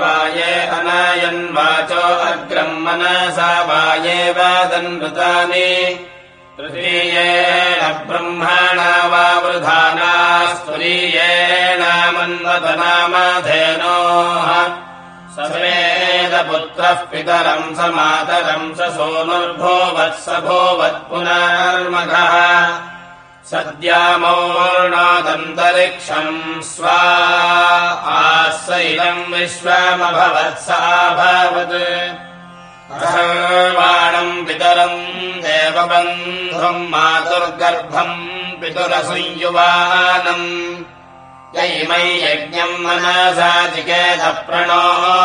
वाये अनायन्वाचो अग्रम् मनसा वाये वादन्वृतानि तृतीयेण ब्रह्मणा वा वृधाना सवेदपुत्रः पितरम् स मातरम् स सोनुर्भोवत्सभोवत्पुनर्मघः सद्यामोर्णादन्तरिक्षम् स्वा आसैलम् विश्वमभवत्साभवत् सर्वाणम् पितरम् देवबन्धुम् मातुर्गर्भम् पितुरसंयुवानम् यैमै यज्ञम् मनसा चिकेतप्रणो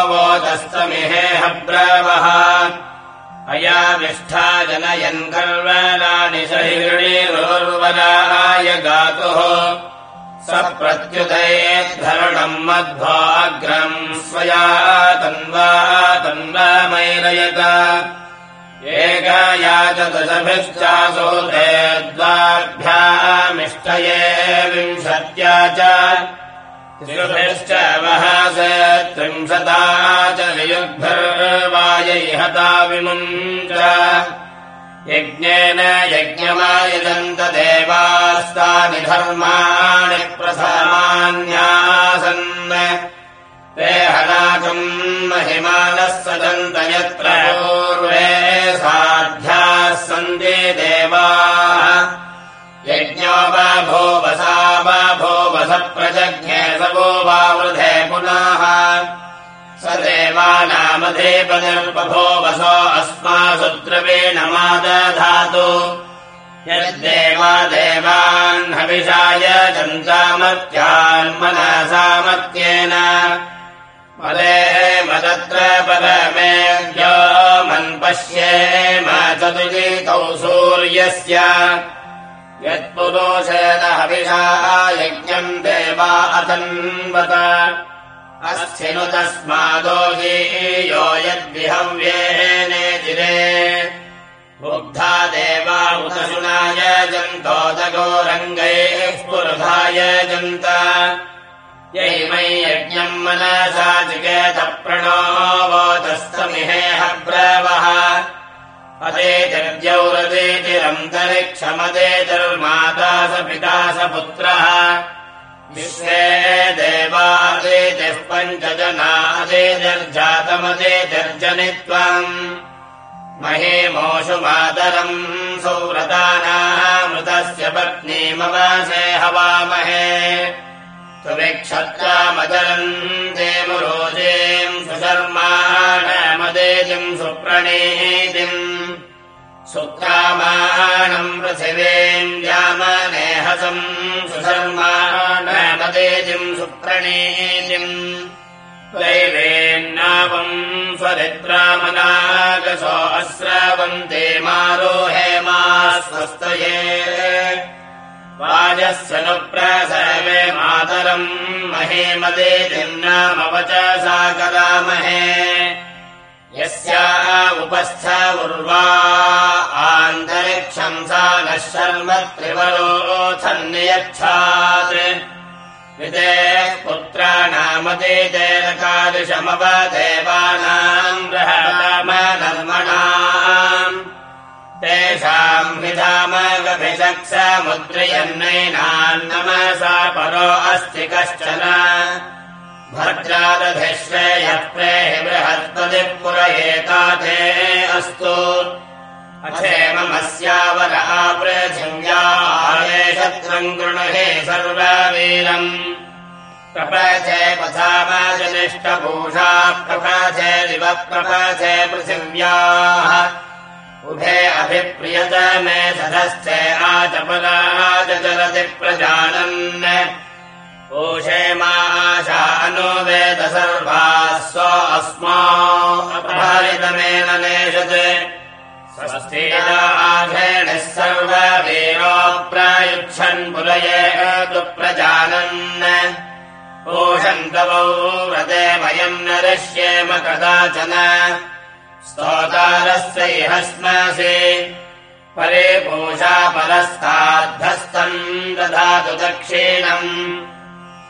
वोचस्तमिहेह ब्रवः अयाविष्ठा जनयन् कर्वणानि सहिणीरोर्वराय गातुः। स प्रत्युदयेद्धरणम् मध्वाग्रम् स्वया तन्वा तन्वामैरयत एकाया च दशभिश्चासोते द्वाभ्यामिष्टये विंशत्या च त्रिभिश्च वहास त्रिंशता च वियुग्भिर्वायैहता विमुञ्च। यज्ञेन यज्ञमायजन्त देवास्तानि धर्माणि प्रसामान्यासन् ते हनाकम् महिमानः सजन्त यत्र पूर्वे स द्रवेण मादधातु यद्देवा देवान् हविषाय जन्तामत्यान्मनसामत्येन मदे मदत्र परमेभ्यो मन्पश्येम चतुजितौ सूर्यस्य यत्पुरोषेण हविषा यज्ञम् देवा अथन्वत अस्थिनु तस्मादो यो यद्विहव्येनेतिरे मुग्धा देवा उदशुनाय जन्तोदगोरङ्गैः स्फुर्धाय जन्त। यैमै यज्ञम् मनसा चिकेतप्रणो वोचस्तमिहेह ब्रवः अदेतिर्द्यौरदेतिरन्तरिक्षमदेतिर्माता स पिता स पुत्रः विश्वे देवादेतिः पञ्चजनादेतिर्जातमदेतिर्जनित्वम् महेमोषु मातरम् सौव्रतानामृतस्य पत्नीमवासे हवामहे। सुविक्षत्रामदरम् देमुरोजेम् सुशर्माणमदेतिम् सुप्रणीतिम्। सुक्रामाणम् पृथिवीम् व्यामनेहसम् सुशर्माणमदेतिम् सुप्रणीतिम् दैवेन्नावम् स्वरित्रामनागसो अस्रवन्ते मारोहे मा स्वस्तये वाजस्य नु प्रसवे मातरम् महेमदेतिम् नामवचसा कदामहे यस्या उपस्थ उर्वा आन्तरिक्षम् सा नः शर्म त्रिवरोऽथन्नियच्छात् पुत्राणामदेतेरकादृशमव देवानाम् बृहतामधर्मणाम् तेषाम् विधामगभिषक्समुद्रयन्नैनान्नमसा परो अस्ति कश्चन। भद्रादधिश्रेयः प्रेहि बृहत्पदि पुर अस्तु अथेममस्यावर आपृथिव्याये शत्रम् गृणहे सर्ववीरम्। प्रपथे पथामाजनिष्टभूषा प्रपथे दिव प्रपथे पृथिव्याः। उभे अभिप्रियत मे सधस्थे आचपराजलति प्रजानन्। ओषे माशानो वेद सर्वाः स्व अस्मा अपहरितमेन स्वस्तीराघेणः सर्ववीरो प्रायुच्छन् पुरये तु प्रजानन्। ओषन्तवौ व्रते वयम् नरिष्येम कदाचन। स्तोतारस्यैहस्मसि परे पूषा परस्ताद्धस्तम् दधातु दक्षिणम्।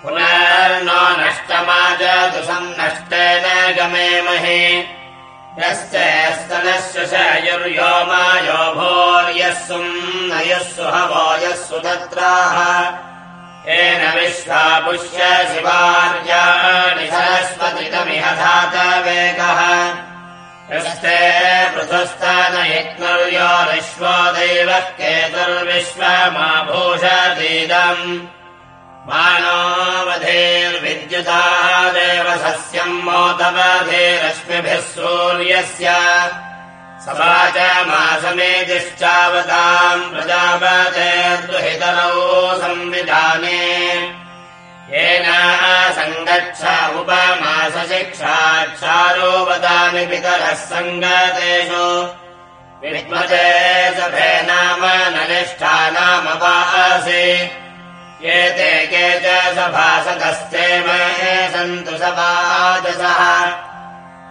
पुनर्नो नष्टमाजतु सन्नष्टेन गमेमहे यश्च स्तनस्य शयुर्यो मायो भोर्यस्सुम् नयस्सु हवो यस्सु तत्राः येन विश्वा पुष्य शिवार्याणि सरस्वतितमिह धातवेगः यस्ते पृथुस्तनयज्ञर्यो विश्वो दैवः भूषतीदम् मानोऽवधेर्विद्युता देव सस्यम् मोदवधेरश्मिभिः सूर्यस्य। सभा च मासमेतिश्चावताम् प्रजापते दुहितरौ संविधाने। येन सङ्गच्छ उपमासशिक्षाक्षारोपदानि पितरः सङ्गतेषु। विद्मते सभे नाम ननिष्ठानामपासि एते च सभासदस्ते महे सन्तु सभाजसः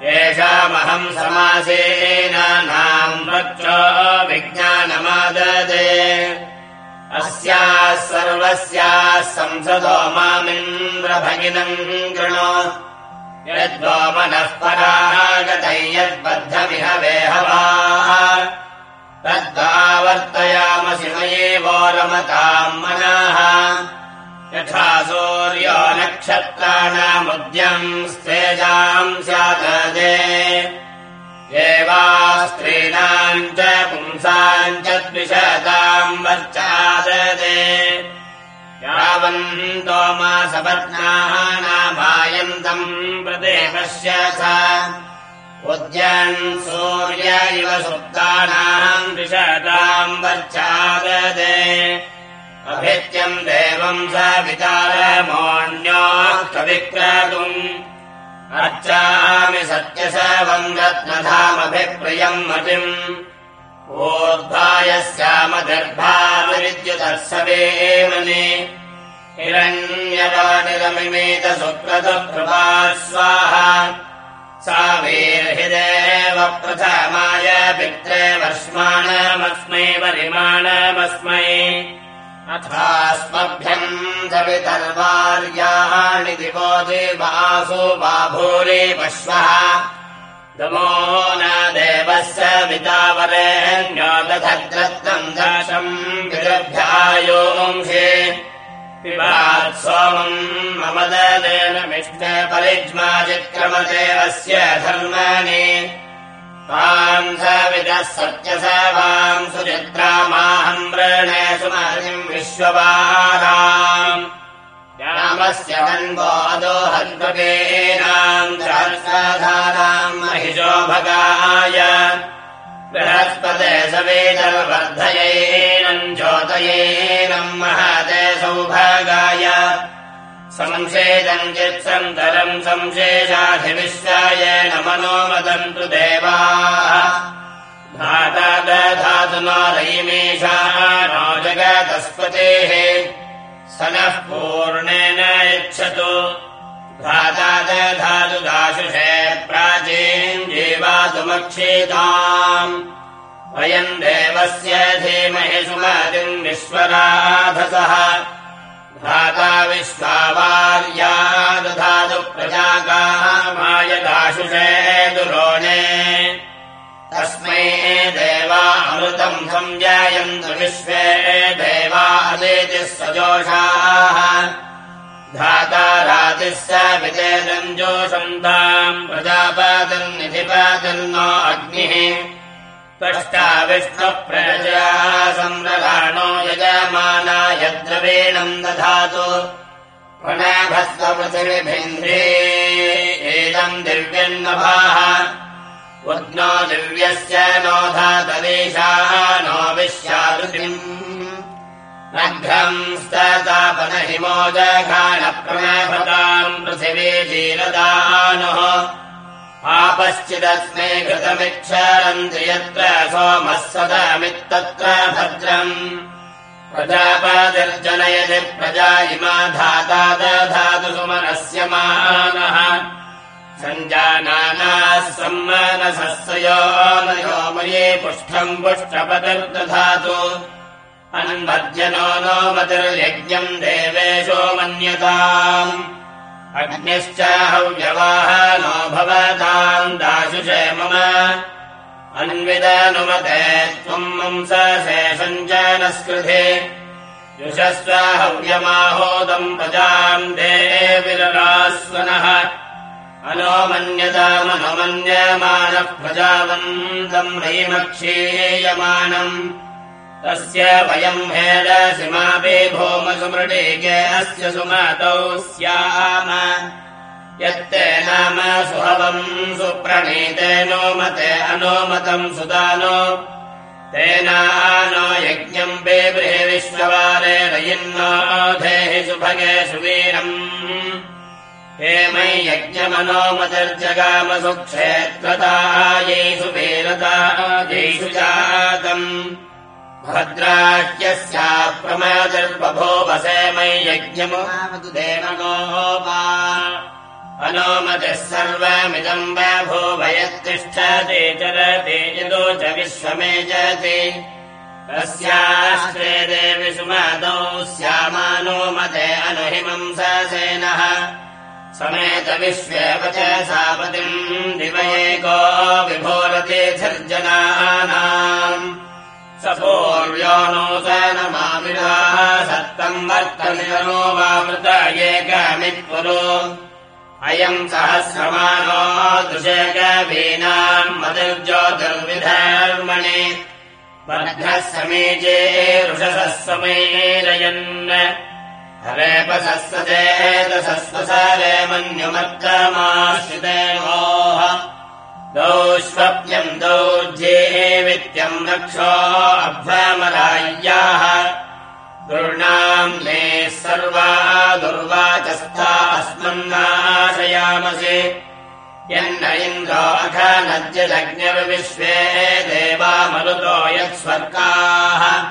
येषामहम् समासेनानाम् वक्षो विज्ञानमाददे। अस्याः सर्वस्याः संसदो मामिन्द्रभगिनम् गृणो यद्वो मनः परागतै यद्बद्धमिह वेहवा तद्वावर्तयामसि मयेवो रमताम् मनः। यथा सूर्यो नक्षत्राणामुद्यम् स्तेजाम् स्याददे एवा स्त्रीणाम् च पुंसाम् च द्विषताम् वर्चाददे यावन्तो मासपत्नाः नामायन्तम् प्रदेशस्य स उद्यन् सूर्य इव सुप्तानाम् द्विषताम् वर्चाददे अभित्यम् देवम् स विचारमोऽन्योः कविक्रतुम् अर्चामि सत्यशवम् रत्नधामभिप्रियम् मतिम्। ऊर्ध्वायस्यामदर्भाविद्युतः सवेमनि हिरण्यवानिरमिमेत सुक्रतुकृपा स्वाहा वीर्हिदेव प्रथमाय पित्रे वर्ष्माणमस्मै वरिमाणमस्मै। अथास्मभ्यम् सवितर्वार्याणि दिवो देवासु बाभूरि पश्वः। दमो न देवस्य वितावरेण्यो दधग्रत्रम् दशम् विदभ्यायोंषे पिबात् सोमम् मम दलेन विष्णे परिज्माचिक्रमते अस्य धर्माणि। ताम् स विदः सत्यसवाम् सुचित्रामाहम् वृणे सुमतिम् विश्ववाराम् रामस्य वन्वोदोहद्वकेनाम् सहस्राधाराम् महिषो भगाय। बृहस्पते सवेदवर्धयेनम् ज्योतयेनम् महते सौभागाय। संशेदम् चित्सन्तरम् संशेषाधिविश्वायेन मनोमदन्तु देवाः। धाता दधातु नो जगतस्पतेः स नः पूर्णेन यच्छतु। धाता दधातु दाशुषे प्राचीम् जीवातुमक्षीताम् वयम् देवस्य धीमहि सुमतिम् विश्वराधसः धाता विश्वावार्या दधातु प्रजाकामाय दाशुषे दुरोणे तस्मै देवा अमृतम् संजायन्तु विश्वे देवा अदेतिः सजोषाः। धाता रातिः स विदेदम् जोषन्ताम् प्रजापातिम् निधिपातिर्नो अग्निः संरलाणो यजमानाय द्रवीणम् दधातु। प्रणभस्वपृथिविभिन्द्रे एदम् दिव्यन्नभाः। उद्नो दिव्यस्य नो धातदेशा नो विश्यारुतिम् नघ्रम् स्ततापनहिमो जघानप्रणभताम् पृथिवी जीलदानुः आपश्चिदस्मै घृतमिच्छरन्ति यत्र सोमः सदमित्तत्र भद्रम्। प्रजापादिर्जनयति प्रजा इमा धाता दधातु सुमनस्य मानः। सञ्जानानाः सम्मानसस्यो नयो मये पुष्ठम् पुष्टपतिर्दधातु। अन्मध्यनो नो मतिर्यज्ञम् देवेशो मन्यताम् अग्निश्च हव्यवाह नो भवताम् दाशुषे मम। अन्विदनुमते त्वम् मंसशेषम् च नस्कृधे युषस्व हव्यमाहोदम् प्रजाम् देविररास्वनः अनोमन्यतामनुमन्यमानः प्रजावन्तम् रैमक्षीयमानम् तस्य वयम् हेदसिमापि भौमसुमृटेके अस्य सुमतौ स्याम। यत्ते नाम सुहवम् सुप्रणीते नो मते अनोमतम् सुदानो तेनानो यज्ञम् बेबृहे विश्ववारे रयिन्नो धेहि सुभगे सुवीरम्। हे मयि यज्ञमनोमतिर्जगामसु क्षेत्रतायैषु वीरतायैषु जातम् भद्राह्यस्या प्रमादर्बभोवसे मयि यज्ञमो देवगोपा अनोमतिः सर्वमिदम् बभूवयत्तिष्ठति चरति यतो च विश्वमेजति। तस्याश्रे देवि सुमतौ स्यामानोमते अनुहिमम् ससेनः समेत विश्वेव च सापतिम् दिवयेको विभोरतिर्जनानाम् सपूर्यो नूतनमाविराः सत्तम् वर्तनिरो वामृत एकमित्पुरो अयम् सहस्रमानो दृशेकवीनाम् मदुर्ज्योतिर्विधर्मणि बद्धः समीचे ऋषसः समेरयन्। हरेपसस्वचेतसस्वसरे मन्युमत्तमाश्रितेमोः दौष्वप्यम् दौर्जेवित्यम् रक्षो अभ्रमराय्याः। दुर्णाम् मे सर्वा दुर्वाचस्था अस्मन्नाशयामसि। यन्न इन्द्रो अघनद्यजज्ञर्विश्वे देवा मरुतो यत्स्वर्गाः।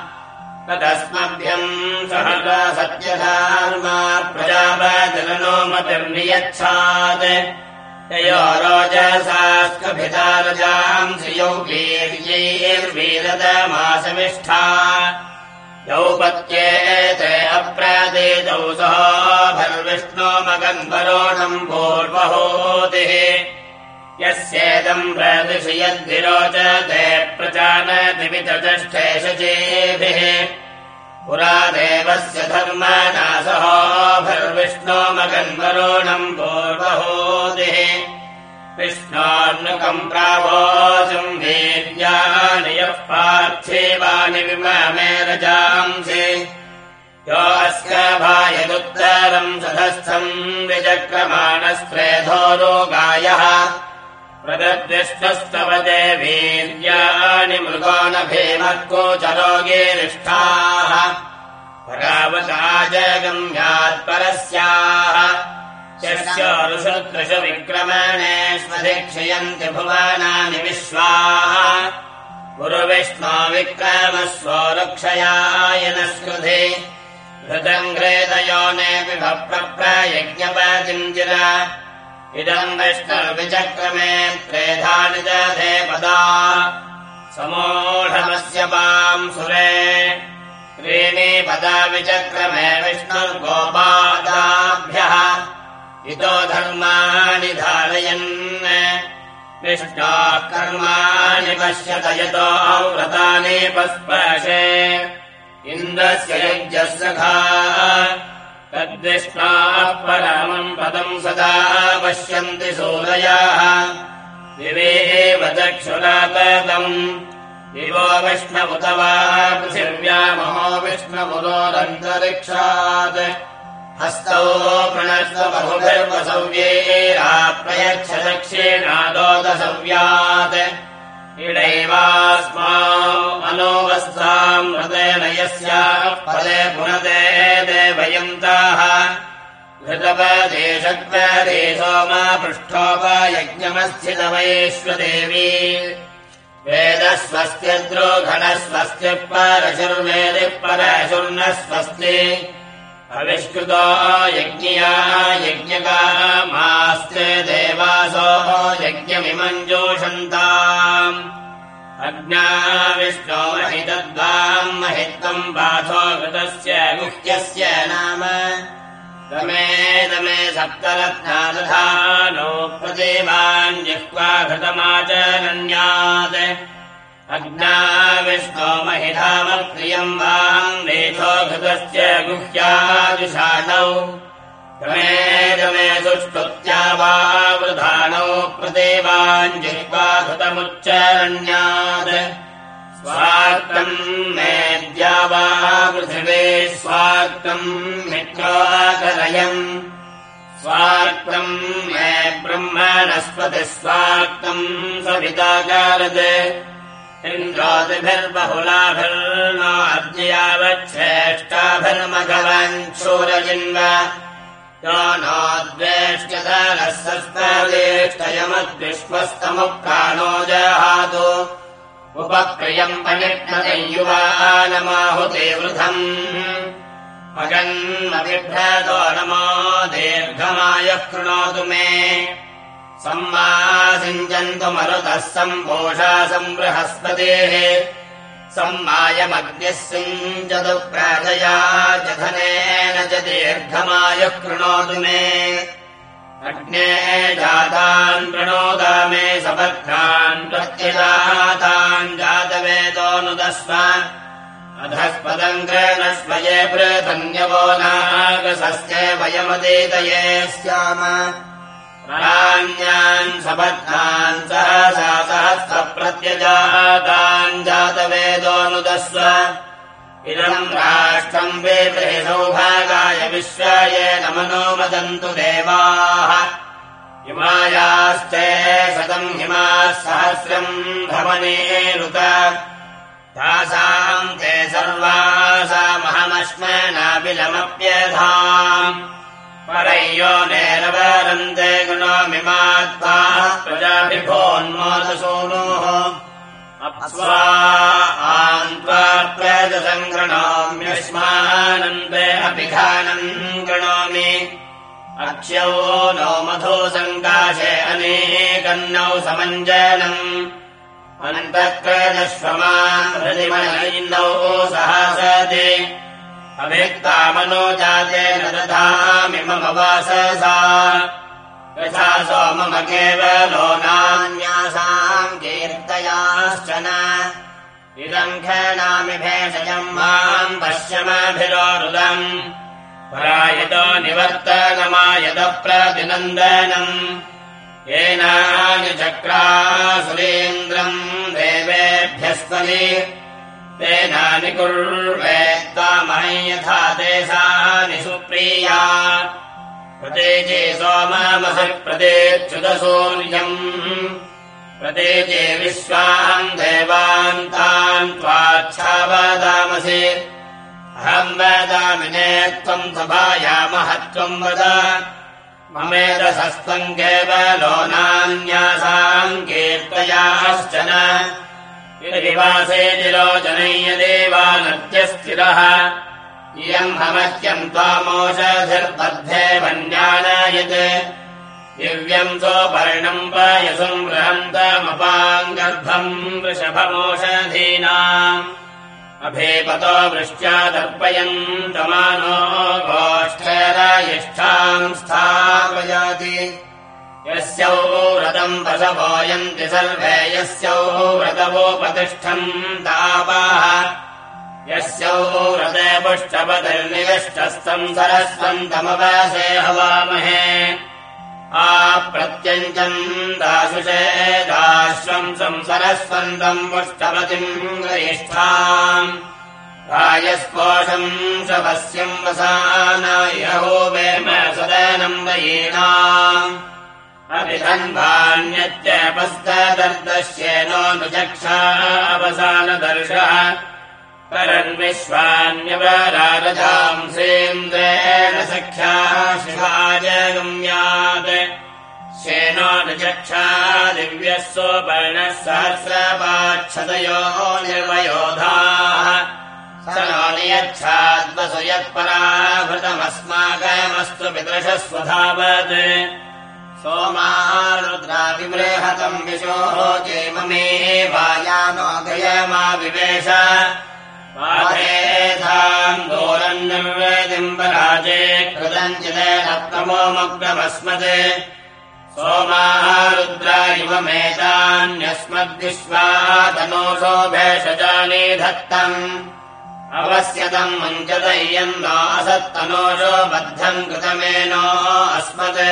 तदस्मभ्यम् सहत सत्यधार्मा प्रजापतिर्नियच्छात् ययो रोजसास्कभितारजाम् श्रियौ वीर्यैर्वीरदमासमिष्ठा यौ पत्येते अप्रादेतौ सहोभर्विष्णो मगन्वरोणम् पूर्वहोतिः यस्येदम् प्रदिशि यद्विरोचते प्रजानतिपि चष्ठे शुचेभिः पुरा देवस्य धर्मनासहोभर्विष्णो मगन्वरोणम् पूर्वहोतिः विष्णोर्नुकम् प्रावोचम् वीर्यानि यः पार्थिवानि विममे रजांसि। यो अस्य भायदुत्तरम् सधस्थम् विचक्रमाणस्त्रेधो रोगायः प्रदद्विष्णस्तव वीर्याणि मृगो न भीमर्कोचरोगीरिष्ठाः परावता जगम्यात्परस्याः शस्योरुषदृश विक्रमणेष्वधिक्षयन्ति भुवनानि विश्वाः। गुरुविष्णो विक्रमस्वो रक्षयाय न स्कृधि हृदम् घ्रेदयोनेऽपि भप्रयज्ञपतिञ्जिर इदम् विष्णुर्विचक्रमे त्रेधानि दधे पदा। समोढमस्य पाम् सुरे। त्रीणि पदा विचक्रमे विष्णुर्गोपादाभ्यः। इतो धर्माणि धारयन्। विष्णोः कर्माणि पश्यत यतो व्रतानि पस्पशे इन्द्रस्य यज्ञः सखा तद्विष्णाः परमम् पदम् सदा पश्यन्ति सूरयाः दिवेव चक्षुरातम् दिवो विष्णुत वा पृथिव्यामहो विष्णुपुरोरन्तरिक्षात् हस्तौ प्रणस्तबहुभिर्वसव्येराप्रयच्छ दक्षिणादोदसव्यात् इडैवास्मा अनोवस्थाम् हृदेन यस्याः पदे पुनदे देवयन्ताः घृतपदेशक्वदे सोमा पृष्ठोपयज्ञमस्थितवैश्वदेवी वेदस्वस्त्यद्रोघणस्वस्ति परशुर्वेदिः परशुर्नः स्वस्ति अविष्कृतो यज्ञया यज्ञकामास्ते देवासो अग्ना विष्णो महितद्वाम् महित्वम् बाधो घृतस्य गुह्यस्य नाम। रमे दमे सप्तरत्नादधानो प्रदेवान् जिह्वा घृतमाचरण्यात् अग्ना विष्णो महिधामप्रियम् वाम् घृतस्य गुह्याजुषाणौ। रमे दमे सुष्टुत्या वा वृधानौ प्रदेवान् जिह्वा घृतमुच्चरण्यात् मेद्या वा पृथिवे स्वाक्तम् मित्राकरयम् स्वाक्तम् मे ब्रह्मणस्पतिः स्वाक्तम् सविताकारत् इन्द्रादिभिर्बहुलाभिर्नो अद्यावच्छेष्टाभिर्मघवन् शूरजिन्व यो जहातु उपक्रियम् पनिष्ठयुवानमाहुते वृथम्। मगन्मभिभ्रतो नमो दीर्घमायः कृणोतु मे सम्मासिञ्चन्तु मरुतः सम्पोषा सम्बृहस्पतेः सम्मायमग्निः सिञ्चतु प्राजया जधनेन च दीर्घमायः कृणोतु मे। अग्ने जातान् प्रणोदा मे सपत्नान् प्रत्यजातान् जातवेदोऽनुदस्व अधःपदम् ग्रणस्वये पृथन्यवो नागसस्ये वयमदेतये स्याम प्राण्यान् सपत्नान् सहसा सहस्रप्रत्यजातान् जातवेदोऽनुदस्व इदम् राष्ट्रम् वेदे सौभागाय विश्वाये न मदन्तु देवाः। हिमायास्ते शतम् हिमाः सहस्रम् भवनेरुत तासाम् ते सर्वासामहमश्मनाबिलमप्यधाम् परय्यो नेरवरन्ते गुणोमिमात्वा प्रजाभिभोन्मोदसूनुः। अप्स्वा आन्त्वा प्रेतसङ्गृणोम्यस्मानन्ते अभिघानम् गृणोमि। अक्ष्यौ नो मधो सङ्काशे अनेकन्नौ समञ्जनम्। अनन्तक्रदश्वमानौ सहासति अभिक्तामनो जातेन दधामिमवाससा यथा सोमम केवलो नान्यासाम् कीर्तयाश्चन इदम् खेणामि भेषजम् माम् पश्यमभिरोरुदम्। परायतो निवर्तनमायदप्रतिनन्दनम् येनानि चक्रासुरेन्द्रम् देवेभ्यस्पति तेनानि कुर्वेत्तामहम् यथा तेषानि सुप्रिया। प्रतेजे सोमामसि प्रतेच्युतसूर्यम् प्रतेजे विश्वान् देवान्तान् त्वाच्छावदामसि अहम् वदामि ने त्वम् सभायामहत्वम् वद। केवलो नान्यासाम् कीर्तयाश्चन यदिवासे निरोचनय्य देवानत्यस्थिरः इयम् हमह्यम् त्वामोषधिर्बद्धे वन्यानायत् दिव्यम् सोपर्णम् पायसम् बृहन्तमपाङ्गर्भम् वृषभमोषधीनाम्। अभेपतो वृष्ट्या तर्पयन्तमानो गोष्ठेरयिष्ठाम् स्थापयाति यस्यौ व्रतम् पशवोयन्ति सर्वे यस्यौ व्रतवोपतिष्ठम् तापाः। यस्यौ व्रते पुष्टपतिर्निविष्टस्तम् सरस्वन्तमवासे हवामहे। आप्रत्यञ्चम् दाशुषे दाश्वम् संसरस्वन्तम् पुष्टपतिम् गरिष्ठाम् रायस्पोषम् शवस्यम् वसानायहो वेम सदनम् अवसानदर्शः परन्विश्वान्यवरारजांसेन्द्रेण सख्या शिवाजगम्यात् शेनोऽनुचक्षा दिव्यः सोपर्णः सहस्रपाच्छतयो निर्वयोधाः। स नो नियच्छाद्वसु यत्पराभृतमस्माकमस्तु पितृशः स्वधावत् सोमा रुद्राभिः विबृहतम् विशोः चेममे वायानो गयमा विवेश दोरन्निर्वेदिम्बराजे कृतञ्चिदेनप्रमोमग्रमस्मत् सोमाः रुद्रा इव मेतान्यस्मद्विश्वातनोषो भेषजाने धत्तम्। अवस्यतम् मञ्चदय्यन्नासत्तनोषो बद्धम् कृतमेनो अस्मत्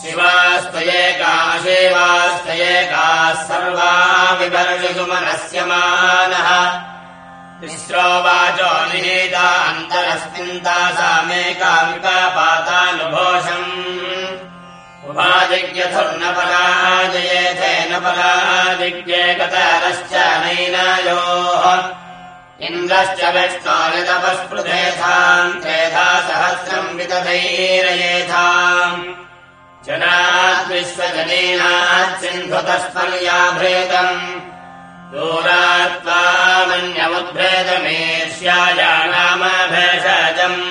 शिवास्त्वयेका शिवास्त्वयेकाः सर्वा विभर्षिषुमनस्य मानः। तिस्रो वाचो निहीता अन्तरस्मिन् तासामेका विपापातानुभोषम् उपादिज्ञथुर्न पराजयेथेन परादिज्ञे कतरश्च नैनायोः। इन्द्रश्च विष्णोरितपस्पृथेथाम् त्रेधा सहस्रम् विदधैरयेथाम् जनाद्विश्वजनीनात् सिन्धुतस्पर्याभृतम् दूरात्वामन्यमुद्भेदमेष्याया नाम भेषजम्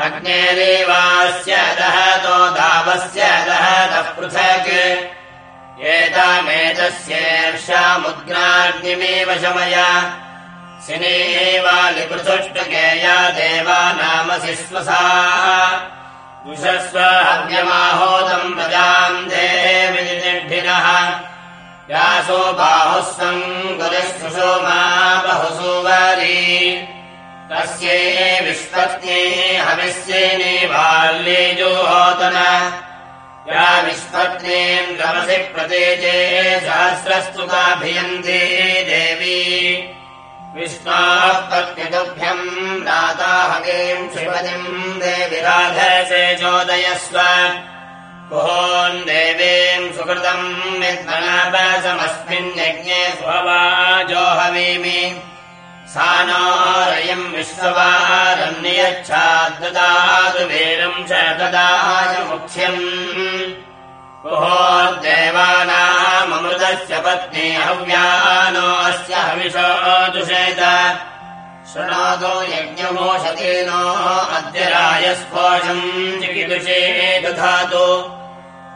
अग्नेदेवास्य दहतो दावस्य दहतः पृथक्। एतामेतस्येर्षामुद्राग्निमेव शमय। सिनेवालिपृथुष्टकेया देवानामसि स्वसा दुषस्व हव्यमाहोदम् प्रजाम् देविनिर्भिनः यासो बाहुः सङ्गुरिष्ठुषो मा बहुसुवरी। तस्यै विश्वत्ने हविष्येने बाल्ये जोहोतन। या विश्वत्नेन्द्रमसि प्रतेजे सहस्रस्तुताभियन्ते देवी विष्णाः पत्न्यतुभ्यम् राताहगेम् श्रीपतिम् देवि राधसे चोदयस्व कुहोन् देवीम् सुकृतम् विद्मनापसमस्मिन्यज्ञे स्ववाजोहवीमि सा नोरयम् विश्ववारन्यच्छाददातु वीरम् च ददाय मुख्यम् कुहोर्देवानाममृतस्य पत्नी हव्यानो अस्य हविषोदुषेत शृणोतु यज्ञमोषतीनो अद्य रायस्फोषम् चिकिदुषे दधातु।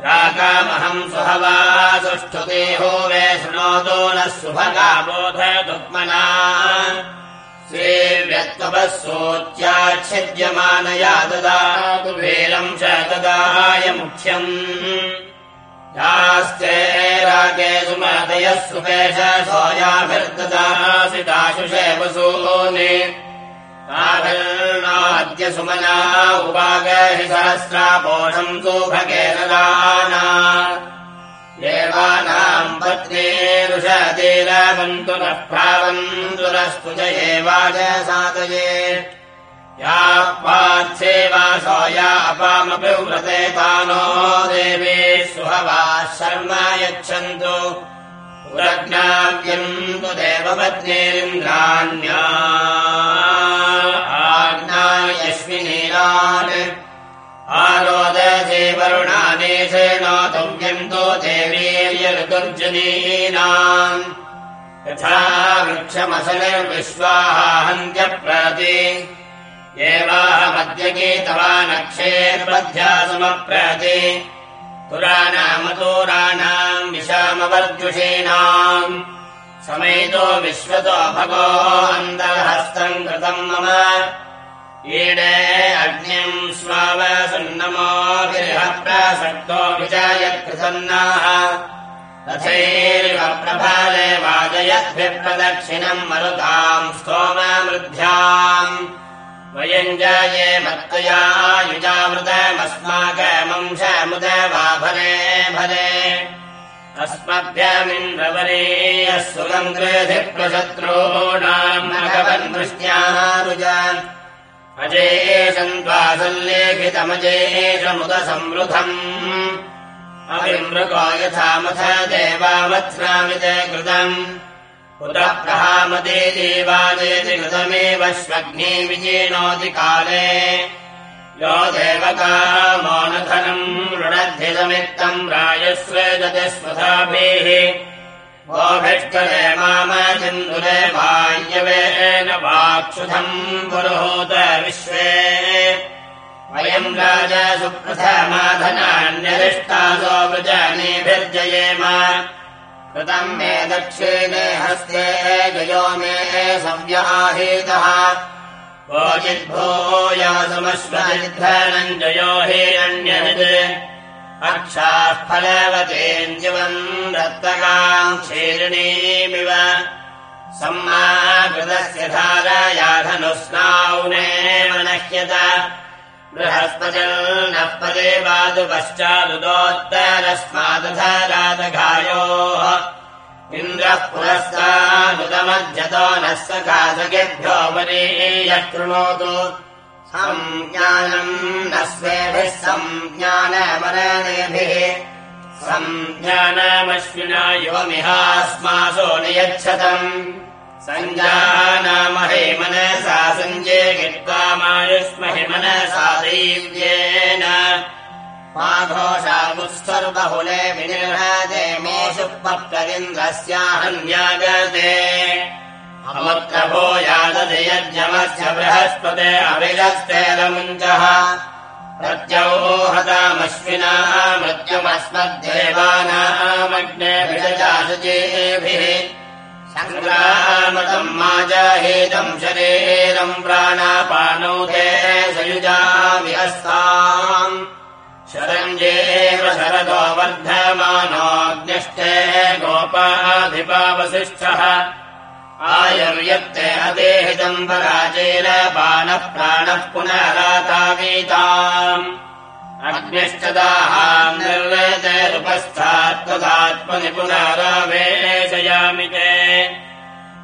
राकामहम् सुहवा सुष्ठुते हो वे शृणोतो नः सुभगा बोधदुक्मना सेव्यत्वपः सोच्याच्छिद्यमानया ददातु वीरम् च ददाय मुख्यम् यास्ते रागे सुमदयः सुपेश सोयाभिर्ददासि दाशुषे वसूनि। ाद्य सुमना उपागहि सहस्रापोषम् सुभगेन दाना देवानाम् पत्नीरुषतीरवन्तु नः प्रावन्तु नस्तु च एवाच सातये या पार्थेवासो या अपामपि व्रते तानो देवी सुहवा शर्म यच्छन्तु। पुरज्ञाव्यम् तु देवपत्नीरिन्द्राण्या। यश्विनीरान् आरोदसे वरुणादेशेनोतव्यम् तो देवीर्यर्दुर्जनीनाम् यथा वृक्षमसनिर्विश्वाहाहन्त्यप्रति एवाहमद्य गीतवानक्षेर्बध्यासमप्रति पुराणामतोराणाम् विशामवर्जुषीणाम् समेतो विश्वतो भगो अन्तर्हस्तम् कृतम् मम। ईडे अग्निम् स्वावसुन्नमोभिर्ह प्रसक्तो विजायत्प्रसन्नाः तथैरिव प्रभाले वाजयद्भिप्रदक्षिणम् मरुताम् स्तोममृद्भ्याम् वयम् जाये मत्तया युजावृतमस्माकमंशमुदवाभरे भरे। अस्मभ्यमिन्द्रवरेयः सुगन्ध्रधिप्रशत्रूणाम् भगवन्वृष्ट्याः रुज। अजेशन्त्वासल्लेखितमजेशमुदसंवृधम् अविमृगो यथामथ देवामथ्नामिते कृतम् पुरः प्रहामते देवादेति श्वग्ने विजीर्णोति काले। यो देवकामोनधनम् ऋणध्यमित्तम् रायस्वेदति स्वधाभिः गोभिष्टरे मामचिन्दुरे वाक्षुधम् पुरोहोत विश्वे। वयम् राजा सुप्रथमाधनान्यरिष्टासो वृजानीभिर्ज कृतम् मे दक्षिणे हस्ते जयो मे सव्याहीतः। क्वचिद्भूयासमश्वनिर्धनम् जयो हिरण्यनित् अक्षाः फलवतेऽञ्जवम् दत्तकाम् क्षीरिणीमिव। सम्माकृतस्य धारायाधनुस्नाौनेव नह्यत पातु पश्चादुदोत्तरस्मादधारादघायोः इन्द्रः पुरस्तानुतमध्यतो नः सखासकेभ्यो वरीयः कृणोतु सञ्ज्ञानम् न स्वेभिः सञ्ज्ञानमरणेभिः सञ्ज्ञानमश्विना युवमिहास्मासो नियच्छतम् सञ्जानामहे मनसा सञ्जे गित्वामायुष्महि मनसा दैव्येन। माघोषामुत्सर्बहुले विनिर्हते मेषु पक्तरिन्द्रस्याहन्यागते अमुत्रभो यादति यज्ञमस्य बृहस्पते अविलस्तेलमुञ्चः प्रत्यौहतामश्विनाः मृत्युमस्मद्देवानामग्ने विरजाशुचेभिः सङ्ग्रामतम् माजाहेतम् शरीरम् प्राणापानौ ते सयुजामिहस्ताम् शरञ्जेव शरदो वर्धमानोऽग्निष्ठे गोपाधिपावसिष्ठः आयुर्यत्ते अदेहितम् पराजेन बाणः प्राणः पुनरातावीताम् अग्निश्चदाहाम् निर्वेतेरुपस्थात्त्वदात्मनि पुनरावेशयामि ते।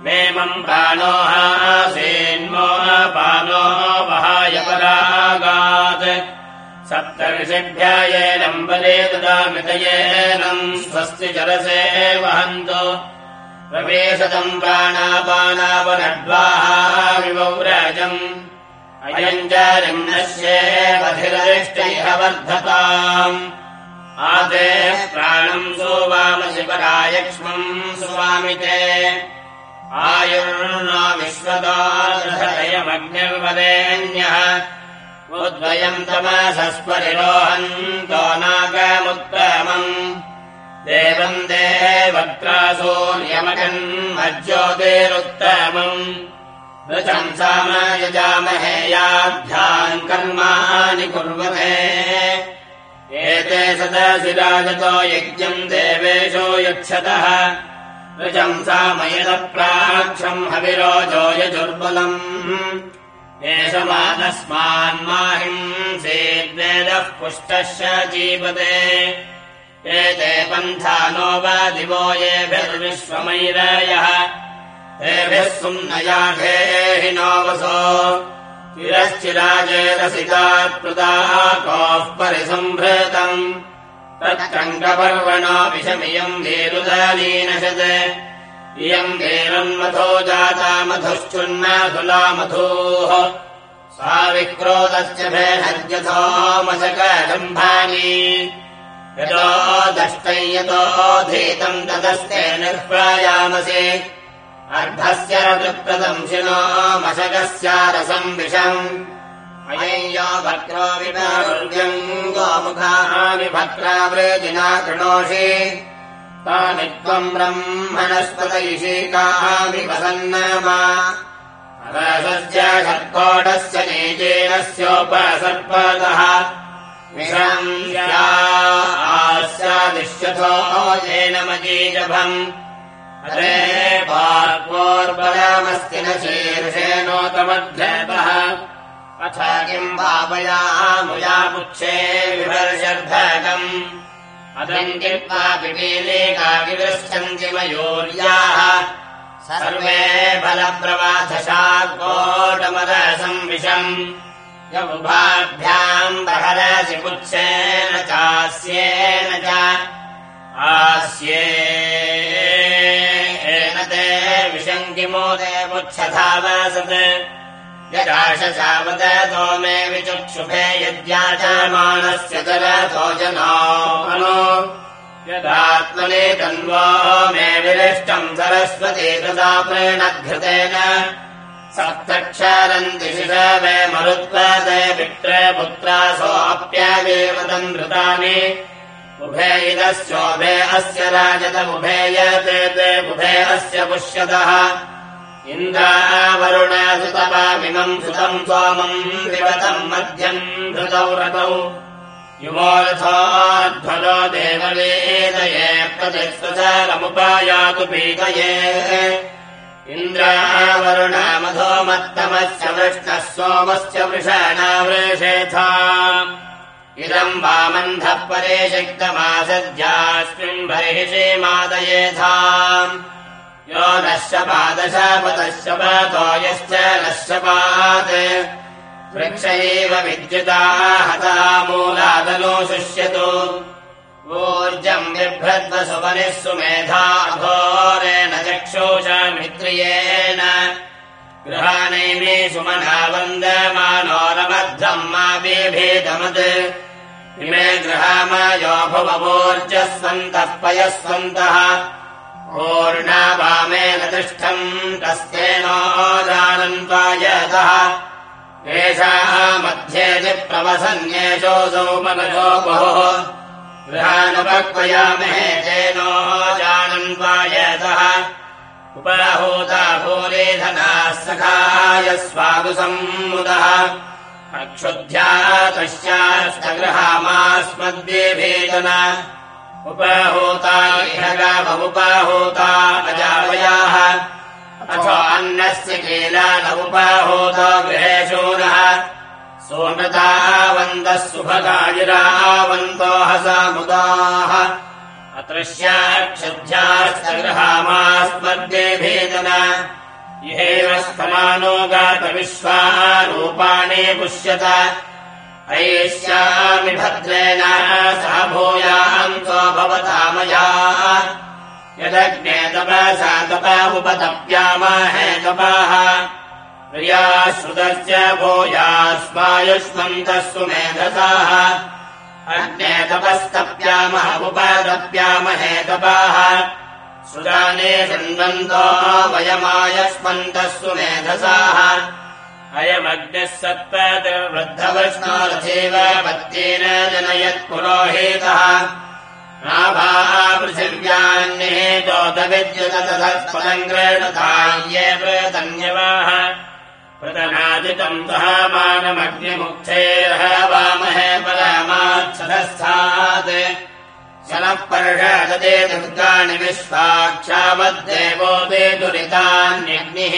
मेमम् प्राणोहासेन्मो पानो वहाय परागात्। सप्तर्षिभ्यायेनम् बले ददामितयेनम् स्वस्ति चरसे वहन्तु। प्रवेशतम् प्राणापानावनड्वाहाविवौराजम् अयम् निम्नस्येवधिररिष्टैः वर्धताम् आदे प्राणम् सोवामसि परायक्ष्मम् स्वामि ते आयुर्न विश्वदायमग्निर्वरेण्यः उद्वयम् तमसस्परिरोहन्तो नागमुत्तमम्। देवम् देवक्त्रासूर्यमगन्मज्योतिरुत्तमम् ऋचम् सामयजामहेयाभ्याम् कर्माणि कुर्वते। एते सदसि राजतो यज्ञम् देवेशो यच्छतः। ऋचम् सामयदप्राक्षम् हविरोजो यजुर्बलम्। एष मानस्मान्माहिम् सेद्वेदः पुष्टश्च जीवते। एते पन्था नो वा दिवो येभिर्विश्वमैरायः तेभिः सुम्नयाघेहि नो वसो चिरश्चिराजेरसितात्पृताः कोः परिसम्भृतम् तत्कङ्कपर्वणो विषमियम् वीरुदालीनशत्। इयम् वीरन्मथो जाता मधुश्चुन्नाधुला मधूः सा विक्रोधश्च भेषद्यथो मशकजम्भानि यतो दष्टय्यतोऽधीतम् तदस्ते निर्प्रायामसि अर्धस्य ऋप्रदंशिनो मशकस्यारसम् विषम्। अय्यो भक्रो विपर्यम् गोमुखानि भक्रावृजिना कृणोषि। तानि त्वम् ब्रह्मणस्पतयिषीकामि वसन्नमा रसस्य षट्कोटस्य नीचेनस्योपसर्पतः। विषम् आस्यादिश्यथो येन मजीजभम् अरे पार्वोर्बलमस्ति न शीर्षेणोतमध्यतः अथ किम् भावयामुयामुक्षे विभर्षर्धकम् अदङ्गित्वा पिपीलिका विवृच्छन्ति मयूर्याः सर्वे बलप्रवाथशाकोटमरसंविषम् यमुभाभ्याम् बहरसि पुच्छेन चास्येन च। विषम् पुच्छथावसत् यदाशसावदतो मे विचुक्षुभे यद्याचमानस्य तरतो जनो यदात्मने तन्वो मे विरिष्टम् सरस्वती तदा प्रेणघृतेन सप्तक्षरन्ति शिशवे मरुत्वदे विक्रे पुत्रासोऽप्यवेव तम् धृतानि उभे इदस्योभे अस्य राजत उभे यते ते उभे अस्य पुष्यतः। इन्द्रावरुणसुतपामिमम् सुतम् सोमम् विवतम् मध्यम् धृतौ रतौ। युवोऽर्थोऽध्वरो देववेदये प्रतिस्वचारमुपायातु पीतये। इन्द्रावरुणामधो मत्तमस्य वृष्टः सोमस्य वृषाणावृषेथा इदम् वामन्धः परे शक्तमासद्यास्मिन् बर्हिषे मादयेथा यो नश्यपादशापतश्च पातो यश्च नश्यपात् वृक्ष एव विद्युता हता मूलादनो शुष्यतु। ऊर्जम् बिभ्रद्वसुपनिः सुमेधा घोरेण चक्षुषमित्रियेण सुमना वन्दमानोरमद्धम् मा बिभेदमत् इमे गृहामयो भुववोर्जस्वन्तः पयस्वन्तः पूर्णा वामेन तिष्ठम् जानन्त्वायतः एषाः मध्ये प्रवसन्येषोऽसौ मनजो बहुः। गृहानुपक्वयामहे चेनो जानन्त्वायतः उपहूता स्वादुसम्मुदः। अक्षुध्या तस्यास्तगृहामास्मद्येभेदन उपहूता इह गावमुपाहूता अजावयाः। अथो अन्नस्य कीलान उपाहूता गृहेषु नः सोमृतावन्तः सुभगाजिरावन्तो हसामुदाः अतृश्याक्षुध्यास्तगृहामास्मद्ये भेदन इहेव स्तमानो गातविश्वारूपाणि पुष्यत। ऐष्यामि भद्रेण सा भूयान्तो भवतामया यदग्ने तपसा तपा। उपतप्यामहे तपाः प्रियाश्रुतस्य भूयास्मायुष्मन्तः सुमेधसाः उपतप्यामहे तपाः सुजाने शृण्वन्तो वयमायस्मन्तः सुमेधसाः अयमग्निः सत्पतिर्वृद्धवृष्णोरथेव पत्येन जनयत्पुरोहितः नाभाः पृथिव्यान्निहेतोदविद्युततस्पदम् गृह्णताये वृतन्यवाः पृतनादितम् सह मानमग्निमुक्थेरः वामहे परमात्सरस्थात् शनः पर्षदते दुर्गाणि विश्वाक्षावद्देवो ते दुरितान्यग्निः।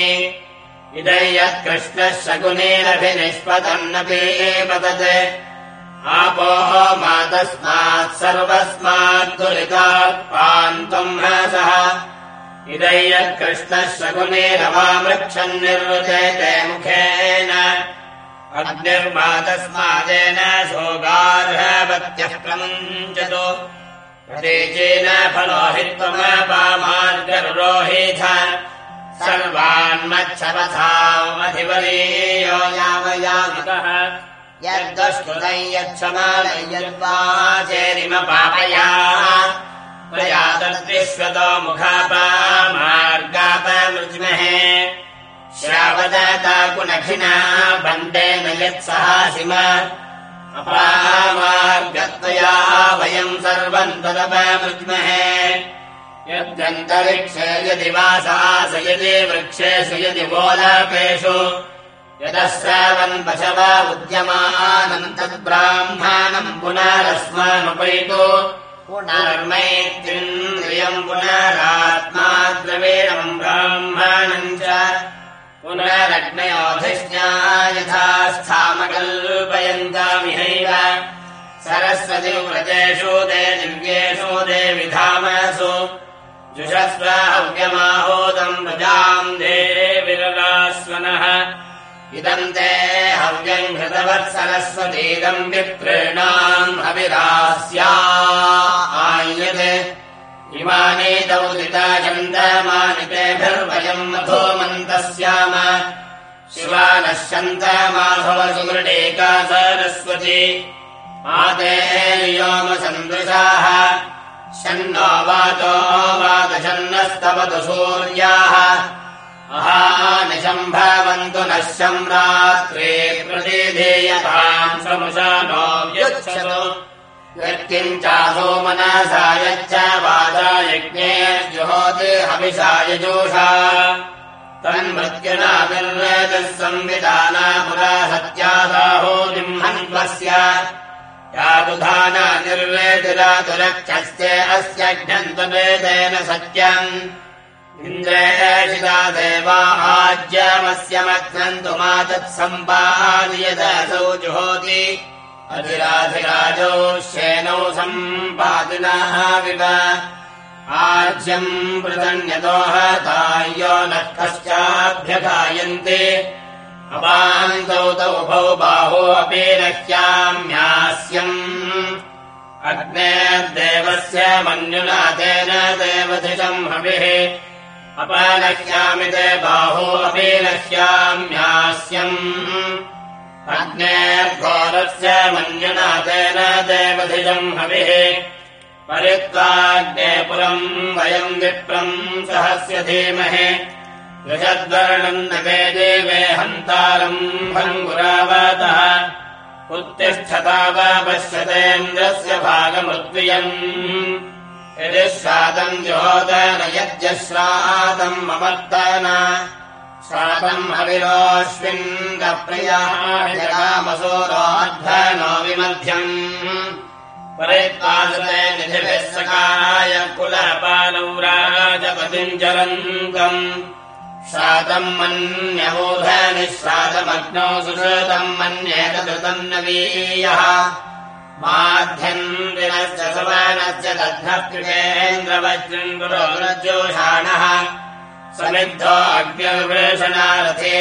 इदम् यत्कृष्णः शकुनेरभिनिष्पतन्नपि एपतत् आपोः मातस्मात् सर्वस्माद्दुरितात् पान्तुम् ह्रसः। इदम् यत्कृष्णः शकुनेरवामृक्षम् निर्वृते मुखेन। अग्निर्मातस्मादेन सोगार्हवत्यः प्रमुञ्चतु प्रदेशेन फलोहित्वमपामार्गरोहिथ सर्वान्मच्छपथामधिवलीयो यावयामिकः यद्दुष्कृतम् यच्छमानम् यद्वाचेरिमपापया त्वया तद्विश्वतो मुखापामार्गापमृज्महे। श्रावदाता कुनखिना बण्डेन यत्सहासिम अपामार्गत्वया वयम् सर्वम् तदपमृज्महे यद्यन्तरिक्षे यदि वासास यदि वृक्षेषु यदि गोलापेषु यदश्रावन् पशव उद्यमानम् तद्ब्राह्मणम् पुनरस्मानुपैतु। पुनर्मैत्रिन्द्रियम् पुनरात्मा द्रवीणम् ब्राह्मणम् च पुनरग्नयोधिष्ण्या यथा स्थामकल्पयन्तामिहैव सरस्वती व्रजेषु दे दिव्येषु दे विधामसु जुषस्व हव्यमाहोदम् प्रजाम् दे इदम् ते हव्यम् हृतवत्सरस्वतीदम् विप्रेणाम् हविरास्या। आयते इमानि दौदिता चन्दमानि तेभिर्वयम् मधोमन्तः स्याम शिवा नश्यन्तमाधव सुमृडेका सरस्वती आते व्योमसन्दृशाः शन्नो वातो वादशन्नस्तवतु सूर्याः अहानिशम्भवन्तु नः शम्रात्रे प्रतिधेयताम् समुषा नो व्यच्छतु यत्किञ्चासो मनसा यच्च वाचा यज्ञे जुहोति हविषायजोषा तन्मृत्युना निर्वेदः संविधाना पुरा सत्यासाहो निम्हन्वस्य यादुधाना निर्वेदिरातुरक्षस्य अस्य ज्ञन्तवेदेन सत्यम्। इन्द्रेशिता देवा आज्यमस्य मग्नन्तु मातत्सम्पादयदसौ जुहोति अधिराधिराजौ श्येनौ सम्पादिनः विव। आज्यम् पृतन्यतोहतायो नः कश्चाभ्यगायन्ते। अपान्तौ तौ उभौ बाहो अपि नह्याम्यास्यम् अग्नेर्देवस्य मन्युना तेन देवधिषम् हविः। अपनह्यामि ते बाहो अपि नह्याम्यास्यम् अग्नेर्घोरस्य मन्युना तेन देवधिजम् हविः। परित्वाग्ने पुरम् वयम् विप्रम् सहस्य धीमहि। ऋषद्वर्णम् न वे देवे हन्तारम् भङ्गुरावतः। उत्तिष्ठता वा पश्यतेन्द्रस्य भागमुद्वियम् यदि श्रातम् ज्योतन यद्यश्रातम् ममर्तन श्रातम् हविरोऽश्विन्दप्रियामसूरोऽध्वनो विमध्यम्। परित्वासते निधिभिः सकाय चरन्तम् श्रातम् मन्यवोधनिःश्रातमग्नौ सुश्रुतम् मन्येतदृतम् नवीयः सुवनस्य दध्नः कृतेन्द्रवज्रम् गुरोरज्योषाणः समिद्धो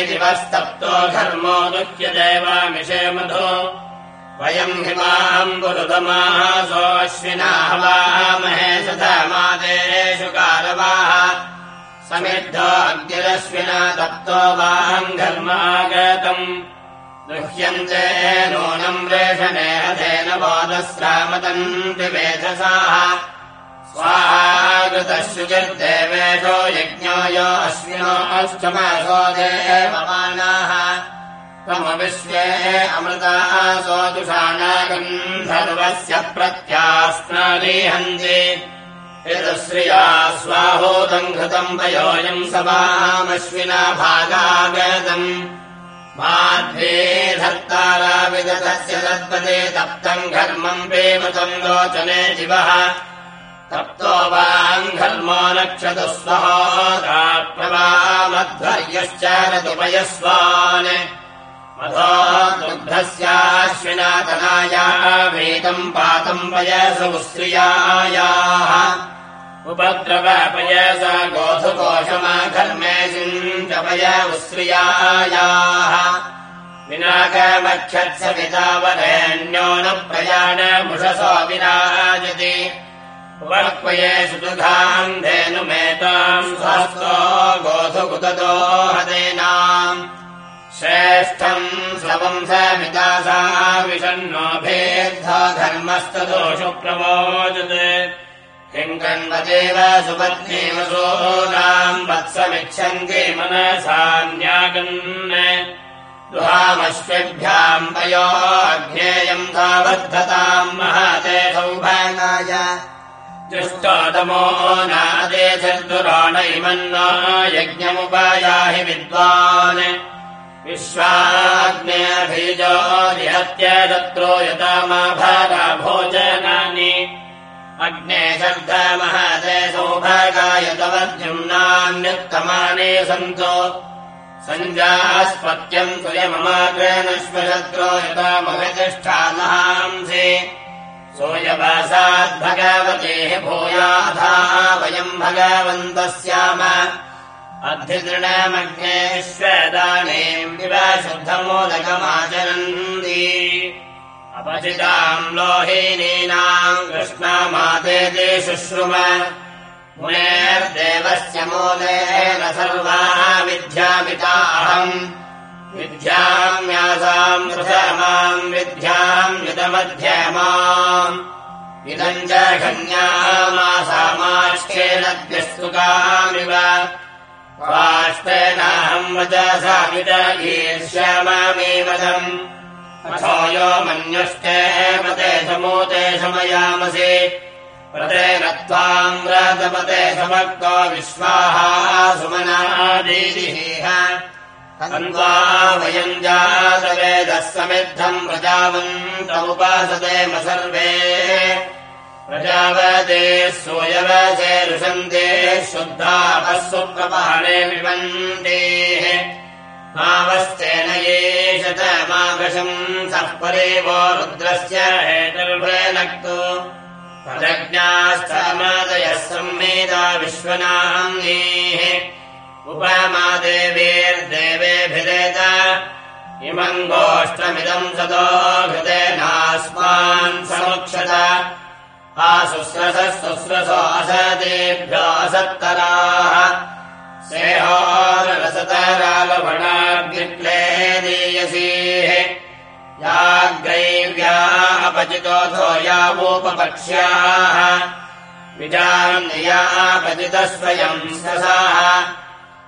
दिवस्तप्तो धर्मो दुह्यदेवामिषे मधो वयम् हिमाम् गुरुतमासोऽश्विना हवामहे सधमादेषु कारवाः समिद्धो अग्निरश्विना तप्तो वाहम् घर्मागतम् दुह्यन्ते नूनम् रेषणे अधेन बोधस्रामतन्ति वेधसाः। स्वाहागतः शुचिर्देवेशो यज्ञो यो अश्विनो अष्टमासो देवमानाः त्वमविश्वे अमृतासो दुषाणागन्धर्वस्य प्रत्यास्नालीहन्ति यदश्रिया स्वाहोदम् घृतम् वयोऽयम् सवामश्विना भागागतम्। माध्वे धर्तारा विदधस्य तद्पदे तप्तम् घर्मम् पेमतम् लोचने जिवः तप्तो वाङ्घर्मो नक्षतु स्वहोदाप्रवामध्वर्यश्च रतुपयस्वान् मधो दुग्धस्याश्विनातनायाः वेदम् पातम् पयसुस्त्रियायाः उपद्रवपयसा गोधुकोशमाघर्मे सिञ्चपय उस्त्रियायाः विनाकमक्षत्सवितावरेण्यो न प्रयाणमुषसो विराजति उपक्वये सुदुघान्धेनुमेताम् सहस्तो गोधुकुततो हदेनाम् श्रेष्ठम् स्वम् समिता सा विषण्णो भेद्धा धर्मस्तदोषु प्रमोचते किम् कण्वदेव सुपत्नीवसूनाम् वत्समिच्छन्ति मनसान्यागन् दुहामश्विभ्याम् पयो अज्ञेयम् तावद्धताम् महते सौभागाय दृष्टोदमो नादे चतुराणैमन्ना यज्ञमुपायाहि विद्वान्। विश्वाग्नेऽभिजो निहत्य तत्रो यता मा भागा भोजनानि अग्ने सौभागाय तवद्युम्नान्युत्तमाने सन्तो। सञ्जास्पत्यम् सुयममाग्रेणश्वशत्रो यथा मवितिष्ठामहांसि सोऽयवासाद्भगवतेः भूयाधा वयम् भगवन्तः स्याम अध्यतृणमग्नेश्वदानेम् विव शुद्धमोदकमाचरन्ति। अपचिताम् लोहिनीनाम् कृष्णामाते शुश्रुम। मुनेर्देवस्य मोदेन सर्वाः विद्यापिता अहम् विद्याम्यासाम् प्रथमाम् विद्याम् युतमध्यमाम्। इदम् च घन्यामासामाष्टेन द्यस्तुकामिव। बाष्टेनाहम् वचसा विदगीर्ष्यामामेवदम् अथो यो मन्युष्टे पते समूते शमयामसि प्रते रत्वाम् व्रतपते समक्तो विश्वाहा सुमनादीदिः अन्वा वयम् जातवेदः समिद्धम् प्रजावन्तमुपासतेम सर्वे। प्रजावते सूयवसे रुषन्ते शुद्धापः सुप्रपाणे विवन्तेः। मावस्तेन येष च मागशम् सः परेवो रुद्रस्य हेतर्भ्रेनक्तो प्रजज्ञास्थमादयः संवेदा विश्वनाङ्गेः उपमादेवीर्देवेभिरेत इमम् गोष्ठमिदम् सदो हृदेनास्मान् समुक्षत। आशुस्रसः शुश्रसो असतेभ्यो असत्तराः। दीयसीः याग्रैव्या अपचितोऽथो यावोपपक्ष्याः। विजान्ययापचितः स्वयम् ससाः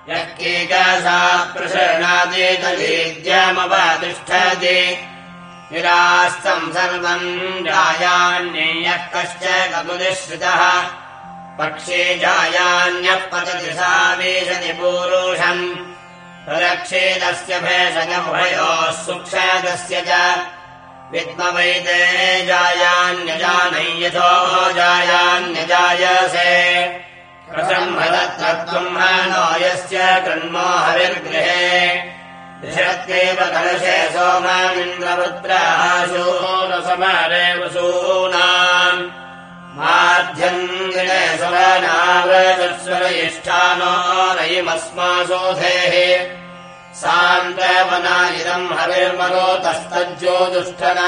यः कीकसा प्रशरणादेतवेद्यमवतिष्ठति निरास्तम् सर्वम् जायान्येयः कश्च ककुदिश्रितः पक्षे जायान्यः पतति सा वेशति पूरुषम्। रक्षेदस्य भेषजभयोः सुक्षेदस्य च। विद्मवैते जायान्यजानै प्रसम्भदत्तब्रह्मणो यस्य कृन्मो हविर्गृहे। दृशत्येव कलशे सोमामिन्द्रपुत्राशूरसमरे वसूनाम् माध्यम् गिणे सुरनाव्रजस्वरयिष्ठानो रयिमस्मासोधेः। सान्तवना इदम् हविर्मरोतस्तज्जोदुष्टन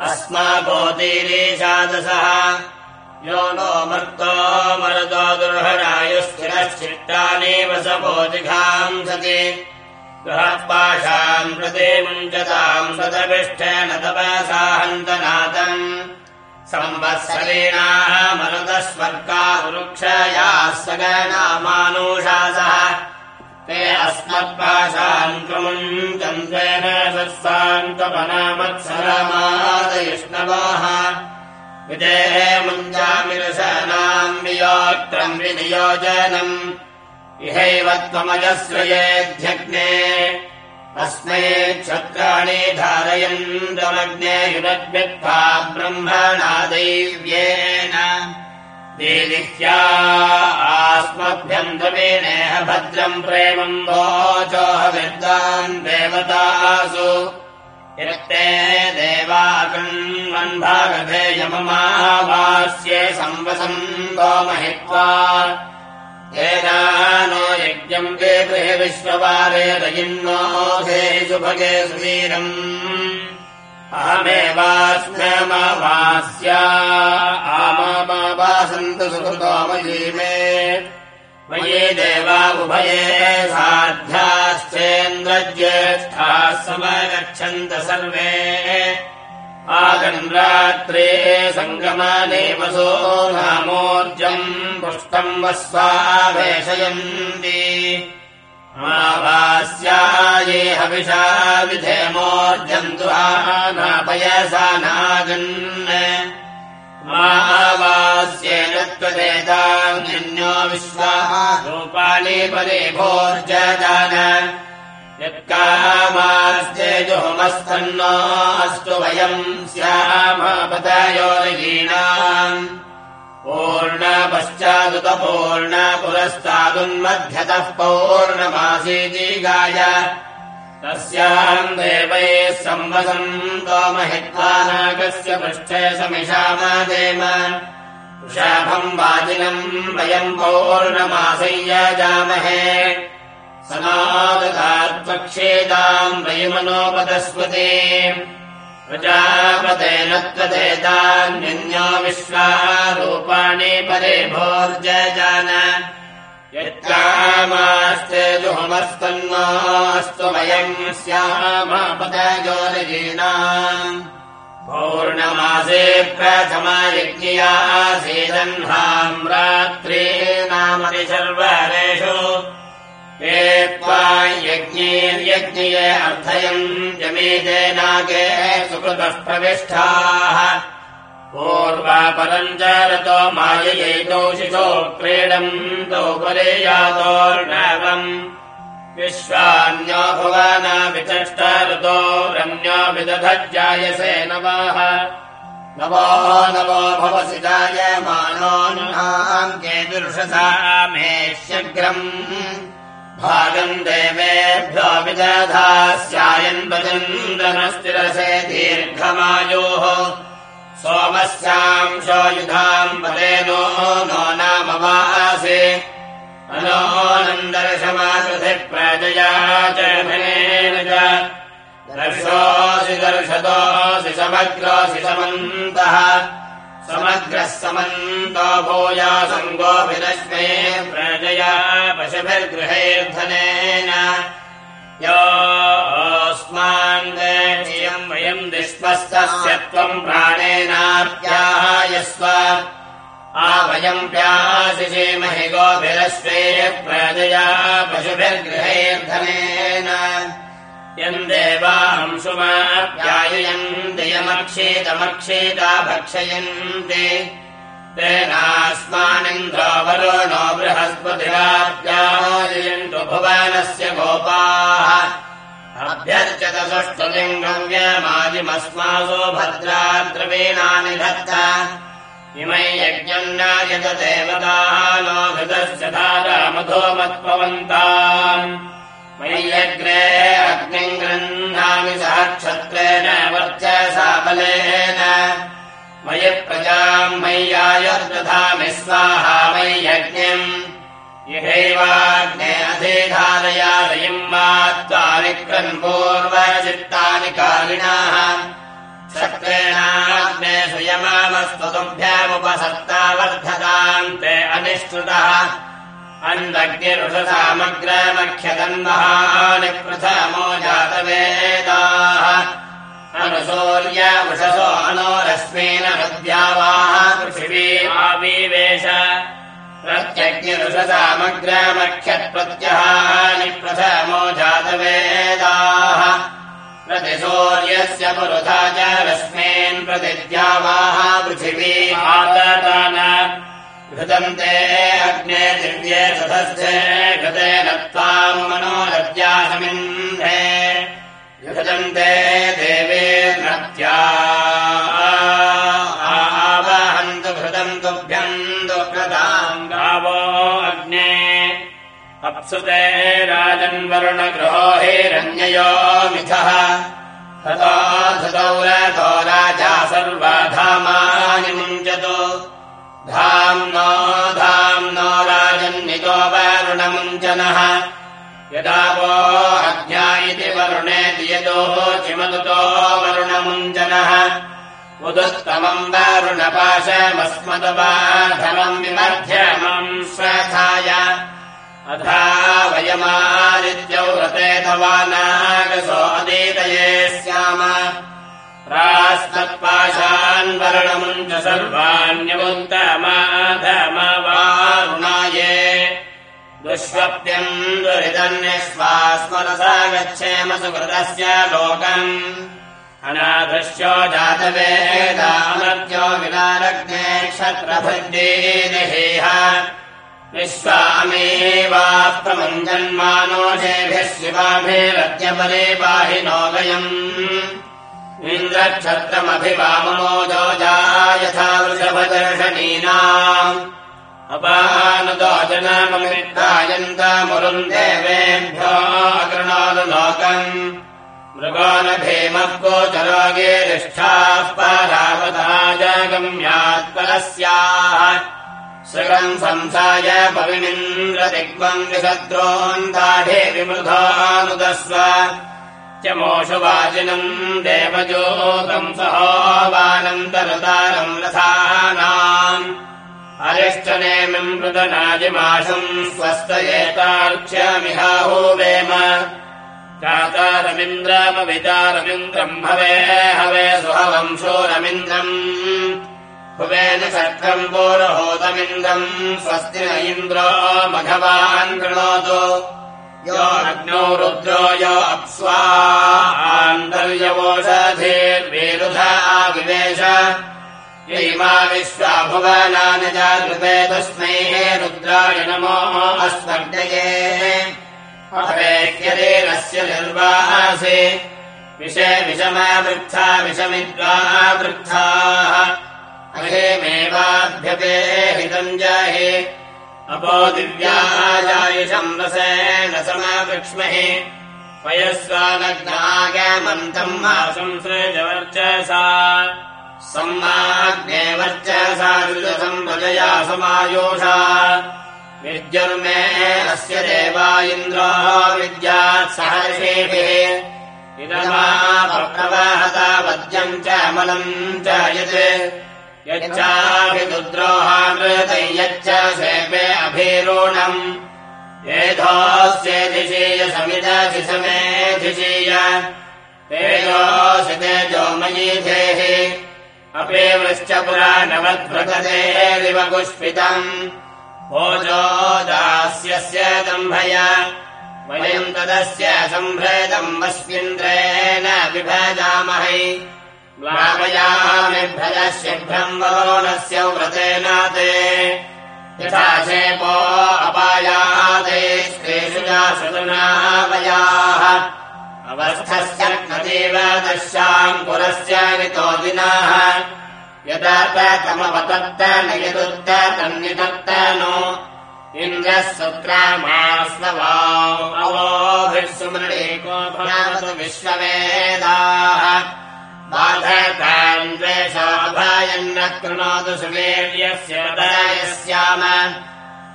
अस्माकोतीरीशादसः यो नो मर्तो मरुतो दुर्हरायुस्थिरश्चिट्टानेव सपोजिघाम् सति। गृहपाशाम् प्रति मुञ्चताम् सदपिष्ठेन तपसा हन्तनाथम् संवत्सरेणाः मरुतः स्वर्गा वृक्षयाः सगणामानुषासः ते अस्मत्पाशान् क्रमुञ्चन्त्वेन सत्सान्तपनामत्सरमादयिष्णवाः विदेः मुञ्जामिरशनाम् वियोत्रम् विनियोजनम्। इहैव त्वमजस्रयेऽध्यग्ने अस्मै क्षत्राणि धारयन्तमग्ने युनद्मित्वा ब्रह्मणा दैव्येन। देदिह्या आस्मभ्यम् द्रवीणेह भद्रम् प्रेमम् वोचोह विद्वान् देवतासु यत्ते देवाकण्वन्भागधेयममावास्ये संवसम् गोमहित्वा नो यज्ञम् के विश्ववारे रयिन्नो हे सुभगे सुवीरम्। अहमेवास्म्यमावास्या। आमावासन्तु सुकृतो मयी मे मयि देवाबुभये साध्याश्चेन्द्रज्येष्ठाः समगच्छन्त सर्वे। आगन्रात्रे सङ्गमाने वसो नामोर्जम् पुष्टम् वस्वावेशयन्ति। आवास्याये हविषा विधेमोर्जन्तु आनापयसा नागन् मावास्येन त्वदेतान्यो विश्वाः रूपाणि परे भोर्जान यत्कामास्तेजोमस्तन्नास्तु वयम् स्यामापतयोरयीणाम् पूर्णपश्चादुतपूर्ण पुरस्तादुन्मध्यतः पौर्णमासीजीगाय तस्याम् देवैः संवसन्तोमहित्वानागस्य पृष्ठे समिषामादेम वृषाभम् वाजिनम् वयम् पौर्णमासय्यजामहे समादतात्पक्षेदाम् वयमनोपदस्पते प्रजापतेन त्वदेतान्यो विश्वारूपाणि परे भोर्जजान यत्कामास्ते जुहमस्तन्नास्तु वयम् स्यामापदयोरयीणाम् पौर्णमासे प्रथमायज्ञयासीदह्नाम् रात्रे नामति सर्वरेषु। त्वा यज्ञैर्यज्ञये अर्थयम् जमेते नागे सुकृतः प्रविष्टाः पूर्वापरम् च रतो माययैतो शिशो क्रीडम् तौ परे यातोर्णवम् विश्वान्यो भुवनाभिचष्ट ऋतो रम्यो विदधज्जायसे नवाः। नवो नवो भवसि जायमानोऽन्नाङ्के दुर्षसा मे शग्रम् भागम् देवेभ्यो विदधास्यायन् भजन्द्रमस्तिरसे दीर्घमायोः सोमस्याम् युधाम् पदेनो नो नामवासे अनोऽनन्दर्शमाकृति प्रजया च। धनेन च दर्शोऽसि दर्शतोऽसि समग्रोऽसि समन्तः। समग्रः समन्तो भूया सङ्गोऽभिरश्मे प्रजया पशुभिर्गृहैर्धनेन योऽस्मान् वयम् दिष्पस्तस्य त्वम् प्राणेनाप्यायस्व आवयम् प्यासिषेमहि गोभिरस्वे प्रजया पशुभिर्गृहैर्धनेन। यम् देवांशुमाप्याययन्ति यमक्षेतमक्षेता भक्षयन्ति तेनास्मानिन्द्रो वरुणो बृहस्पतिराप्याययन्तु भुवनस्य गोपाः। अभ्यर्चत सुष्ठुलिङ्गम् व्यमादिमस्मासो भद्राद्रवीणानि धत्त। इमै यज्ञम् नायत देवताः नो घृतस्य धारामधोमत्पवन्ताम् मय्यग्रे अग्निम् गृह्णामि साक्षत्रेण वर्चसा बलेन मयि प्रजाम् मय्यायुर्दधामि स्वाहा मय्यज्ञम्। यहैवाग्ने अधिधारयादयम् मा त्वानिक्रन् पूर्वचित्तानि कालिनाः। शक्रेणाग्ने स्वयमामस्तुभ्यामुपसत्ता वर्धताम् ते अनिष्कृतः अन्धग्निरुषसामग्रमख्यतन्महानि प्रथमो जातवेदाः वृषसो अनोरश्मेन हृद्यावाः पृथिवी आविवेश। प्रत्यग्निरुषसामग्रमख्यत्प्रत्यहानि प्रथमो जातवेदाः। प्रतिसूर्यस्य पुरुधा च रश्मेन् प्रतिद्यावाः पृथिवी। आददान घृतम् ते अग्ने दिव्ये सधस्थे घृतेन त्वाम् मनोरत्यासमिन्धे घृतम् ते देवे नत्या आवहन्तु घृतम् तुभ्यम् दुःखताम् गावो अग्ने अप्सुते राजन्वरुणगृहो हिरण्ययो मिथः। ततो धृतौ रथो राजा सर्वाधामानि मुञ्चतु। धाम्नो धाम्नो राजन्नितो वरुणमुञ्चनः। यदा वो वरुणमुञ्चनः उदुत्तमम् वरुणपाशमस्मदवाधमम् विमध्यमम् स्वथाय। अथा वयमादित्यौ रते तवानागसो अदीतये स्याम। प्रास्तत्पाशान् वर्णमुञ्च सर्वाण्यमुन्तमाधमवारुणाये दुष्वप्यम् दुरितन्यश्वास्मरसा गच्छेम सुकृतस्य लोकम्। अनाधश्यो जातवेदामर्त्यो विनारग्ने क्षत्रभृद्देदेहेह विश्वामेवाप्रमुञ्जन्मानोषेभिः शिवाभिरद्यपरे पाहि नोदयम् इन्द्रक्षत्रमभिवाममोदो यथा वृषभदर्शनीनाम् अपानुतो जनममित्तायन्तमुरुम् देवेभ्यो अकृणोदलोकम् मृगोनभीमः गोचरोगेरिष्ठाः परावताजगम्यात्परस्याः। सृगम् संसाय पविमिन्द्रदिग्वम् विशत्रोन्दाढे विमृधानुदस्व मोषुवाचिनम् देवजोगम् सहोवानन्तरतारम् रथानाम् अरिष्टनेमिम् मृदनाजिमाशम् स्वस्तयेतार्क्ष्यमिहाहोवेम चातारमिन्द्रमवितारमिन्द्रम् हवे हवे सुहवंशोरमिन्द्रम् हुवेन शक्रम् पोरहोतमिन्द्रम् स्वस्ति न इन्द्रो मघवान् कृणोतु। यो अग्नौ रुद्रो यो अप्स्वान्तर्यवोषधेर्विरुधा आविवेश यैमा विश्वा भुवनानि जागृते तस्मै रुद्राय नमो अस्मर्दये अपेह्यदेरस्य निर्वासे विषे विषमावृथा विषमिद्वावृत्थाः अहेमेवाभ्यपे हितम् जाहे। अपो दिव्याजायुषम् रसेन समावृक्ष्महे। वयस्वानग्नागमन्तम् मा वर्चसा दुजसम्भजया समायोषा। विद्युर्मे अस्य देवा इन्द्रो विद्यात् इदमाप्रवाहता वद्यम् च अमलम् च यत्। यच्चाभिदुद्रोहामृतै यच्च शेपे अभिरूणम्। येधोऽस्येधिशीय समिदधि समेधिशीय तेजोऽसि तेजोमयीधेः अपि वृश्च पुरा नवद्भृतदेरिव पुष्पितम् भोजो दास्यस्य दम्भय। वयम् तदस्य सम्भृतम् अस्मिन्द्रेण विभजामहे। ग्लामयामिभ्रजशिभ्रम् वरोणस्य व्रतेन ते यथा शेपो अपायाते जासुनावयाः अवस्थस्य नदेव दशाङ्कुरस्य ऋतो दिनाः। यदा तमवतत्त न यदुत्त तन्निदत्त नो इन्द्रः सुक्रामास्ववा अवोभिर्सुमृणेको भवतु विश्ववेदाः। बाधतान् द्वेषाभायन्न कृणोतु सुवीर्यस्य दयस्याम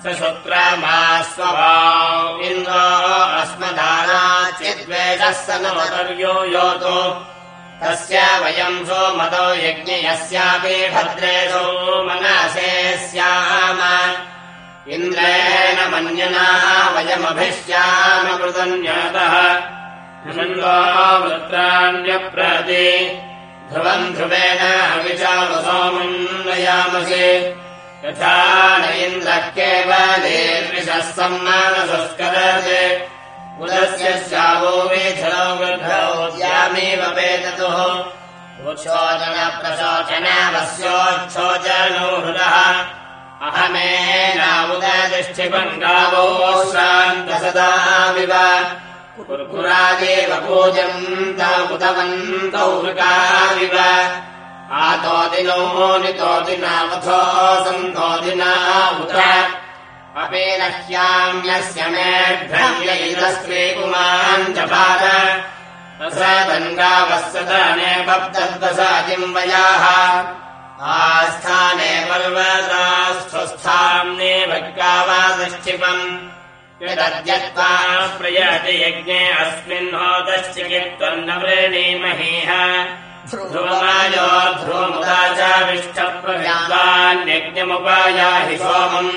स शुक्रामास्ववा इन्द्रो अस्मदानाचिद्वेषः स नवतर्यो योतो। तस्य वयम् सोमतो यज्ञयस्यापि भद्रेषो मनसे स्याम। इन्द्रेण मन्यना वयमभिश्यामकृतन्यतः वृत्राण्यप्रति। ध्रुवम् ध्रुवेण हविषामसोमम् नयामसि यथा न इन्द्रः सम्मानसंस्करते। उदस्य श्यावो वेधौ वृद्धौद्यामेव वेदतुः। उच्छोचनप्रशोचनावस्योच्छोचनो हृदः अहमेनामुदतिष्ठिपम् गावो श्रान्तसदामिव कुर्कुरादेव पूजन्तमुदवन्तौ वृकाविव आतोदिनो नितोदिनावथो सन्तोदिना उत। अपि न ह्याम्यस्य मेभ्यैरस्त्रे पुमान् जपाद दङ्गावस्तदाने बब्दद्वसादिम् वयाः। आस्थाने पर्वतास्थस्थाम्ने भक्कावादश्चिपम् यदद्यत्वा प्रयाति यज्ञे अस्मिन् होदश्चिकित्वम् न वृणीमहीह ध्रुवमायो ध्रुवमुदा चाविष्टप्रविद्वान्यज्ञमुपायाहि सोमम्।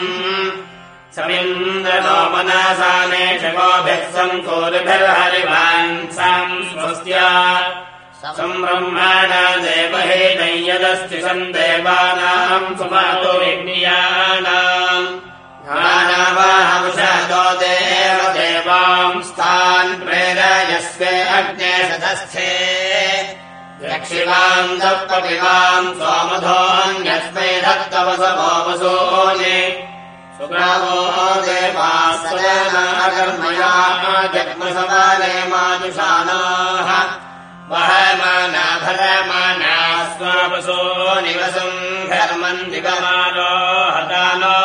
समिन्द्रनो मनासाने शकोभिः सन्तोरिभिर्हरिवान् साम् स्वस्या संब्रह्माणा देवहेदै यदस्ति सन् देवानाम् सुमातो यज्ञियानाम् ध्यानावाहंशतो देव देवांस्तान् प्रेरयस्वे अग्ने सदस्थे सोमधोऽन्यस्मै दत्तवसवो वसूनि सुग्रावो देवास्तकर्मया जग्मसवाले माजुषानाः वहमाना भरमाना स्वावसो निवसम् घर्मम् दिवमानो हतानो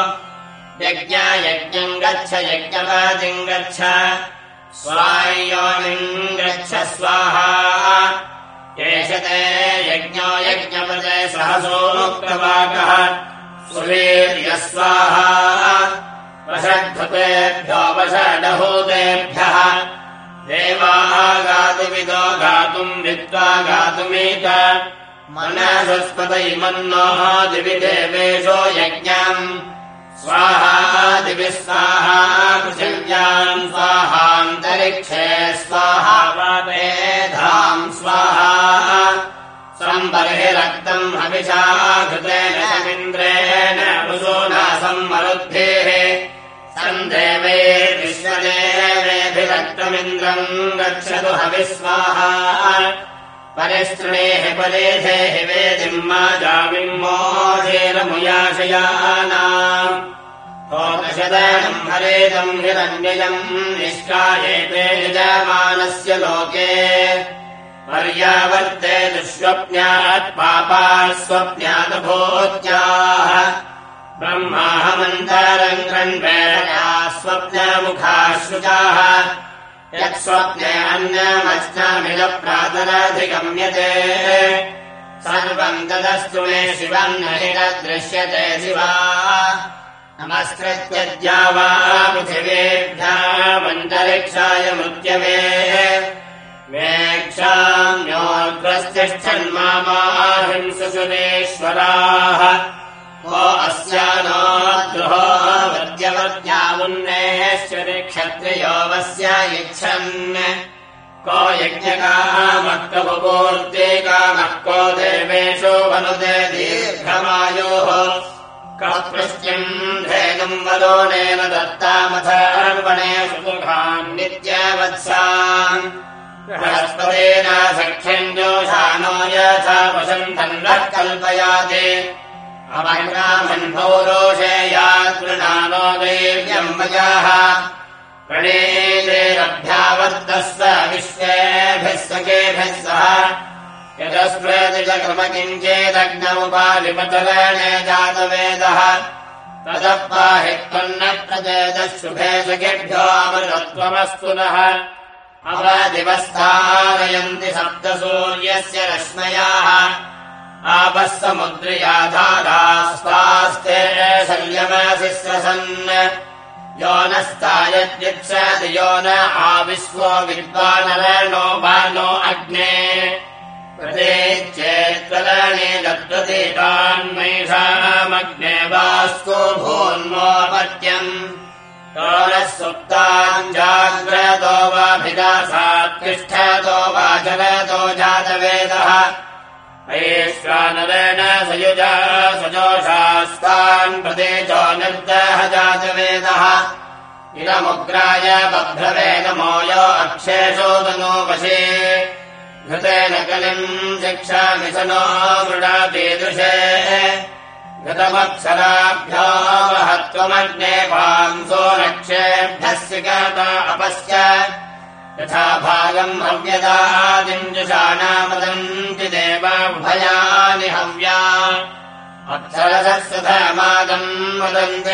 यज्ञायज्ञम् गच्छ यज्ञवादिम् गच्छ। स्वायोनिम् गच्छ स्वाहा एष ते यज्ञो यज्ञपदे सहसोक्तवाकः सुवीर्यस्वाहा वषड्भृतेभ्यो वषडहूतेभ्यः। देवाः गातुमिदो गातुम् विद्वा गातुमीत। मनसस्पतैमन्नोः दिवि देवेशो यज्ञम् स्वाहा दिवि स्वाहा पृथिव्याम् स्वाहान्तरिक्षे स्वाहा वातेधाम् स्वाहा। सम्बर्हिरक्तम् हविषा घृतेन समिन्द्रेण वसूना सम्मरुद्धेः सन्देवे विश्वदेवेभिः विश्वमिन्द्रम् गच्छतु हविस्वाहा परिस्तृणेः परेधेः वेदिम् मा जामिम्मोधेरमुयाशयानाम् ओदशदानम् हरेदम् हिरण्ययम् निष्कायेते यजमानस्य लोके। पर्यावर्ते दुःस्वप्न्यात् पापाः स्वप्न्यादभोत्याः। ब्रह्माहमन्तरम् क्रन्वेया स्वप्नमुखाश्रुताः यत्स्वप्ने अन्यमस्नामिलप्रातराधिगम्यते सर्वम् तदस्तु मे शिवम् न हिरदृश्यते शिवा। नमस्कृत्यद्या वा पृथिवेभ्यामन्तरिक्षाय मृत्यवे वेक्षाम्योऽग्रस्तिष्ठन्माहिंसुरेश्वराः को अस्यानोद्रुहो वद्यवद्यामुन्नेश्वरि क्षत्रियोऽवस्य यच्छन् को यज्ञकामः कवपूर्ते कामः को देवेषु वनुदे दीर्घमायोः। वरोणेन दत्तामथर्वणे सुमुखान् नित्यवत्साम् बृहस्पतेन सख्यम् जोषानो यथा वसन्तन्नः कल्पयाति। अवग्रामन् पौरोषेयातृणानो देव्यम् वजाः प्रणेतेरभ्यावर्तस्व विश्वेभिः सखेभिः सह यतस्प्रतिजक्रम किञ्चेदग्नमुपालिपतरणे जातवेदः। ततः पाहि त्वन्न प्रचेदः शुभे सखेभ्यो अमृतत्वमस्तु नः। अवदिवस्थारयन्ति सप्तसूर्यस्य रश्मयाः। आपः समुद्रयाधारास्तास्ते शल्यमासि यो नस्तायद्युत्सति यो न आविश्वो विद्वानरणो बालो अग्ने। प्रदेच्चेत्तरणे दत्तदेतान्मैषामग्ने वास्तु भून्मोपत्यम्। कालः सुप्ताञ्जाग्रतो वाभिदासात्तिष्ठतो वा जलतो जातवेदः ऐश्वानरेण सयुजा सजोषास्तान् प्रदेशो निर्दः जातवेदः इदमुग्राय बभ्रवे नमो यो अक्षेषो तनो वशे घृतेन कलिम् शिक्षामि स नो मृडातीदृशे। घृतमक्षराभ्यो महत्त्वमग्ने पांसो लक्ष्येभ्यस्य गाता अपश्च यथा भागम् हव्यदादिञ्जुषाणामदन्ति देवाभयानि हव्या। अक्षरसत्सधमादम् वदन्ति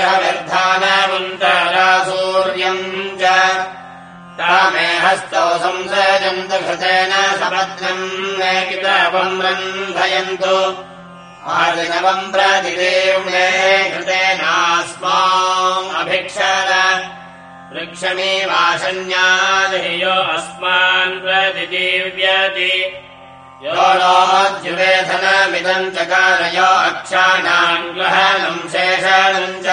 सूर्यम् च। तामे हस्तौ संसजन्तु घृतेन सपत्नम् मे कितापम् रन्धयन्तु। आदिनवम् प्रतिदेव्ये घृतेनास्माम् अभिक्षर वृक्षमेवाशन्यादयो अस्मान् प्रतिदेव्यति यो नोद्युवेधनमिदम् चकारयो अक्षाणाम् ग्रहणम् शेषणम् च।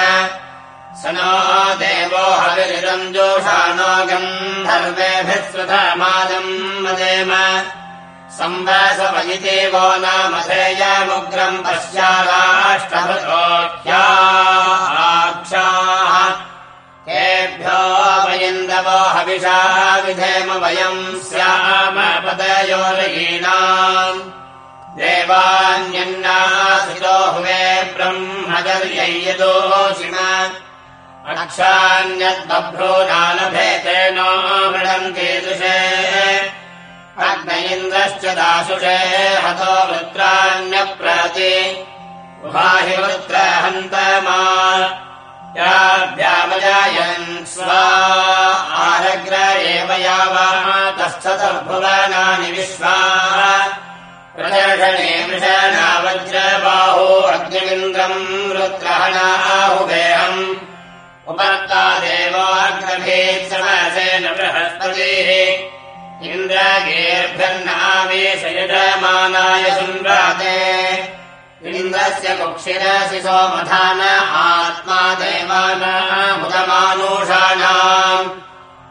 स नो देवो हविरिदम् जोषानो गन्धर्वेभिः स्वधमादम् वदेम संवसवयिते वो नामधेयमुग्रम् पश्याराष्टभृतोह्याक्षाः तेभ्यो वयन्दवो हविषा विधेम वयम् स्याम पदयोरयीणाम् देवान्यन्नासितो हुवे ब्रह्मचर्यय्यदोषिण अक्षान्यद्बभ्रो नालभेतेनो मृडम् कीदृशे अग्न इन्द्रश्च दासुषे हतो वृत्राण्यप्रति। उभाहि वृत्रहन्तमा याभ्यामजायन् स्वा आरग्र एव यावातस्थतर्भुवनानि विश्वा मृषणा वज्रबाहो उपर्ता देवाग्रभेत् समसेन बृहस्पतिः इन्द्रगेर्भ्यन्नावेशयजमानाय सुम्राते इन्द्रस्य कुक्षिरसि सोमधान आत्मा देवानामुदमानुषाणाम्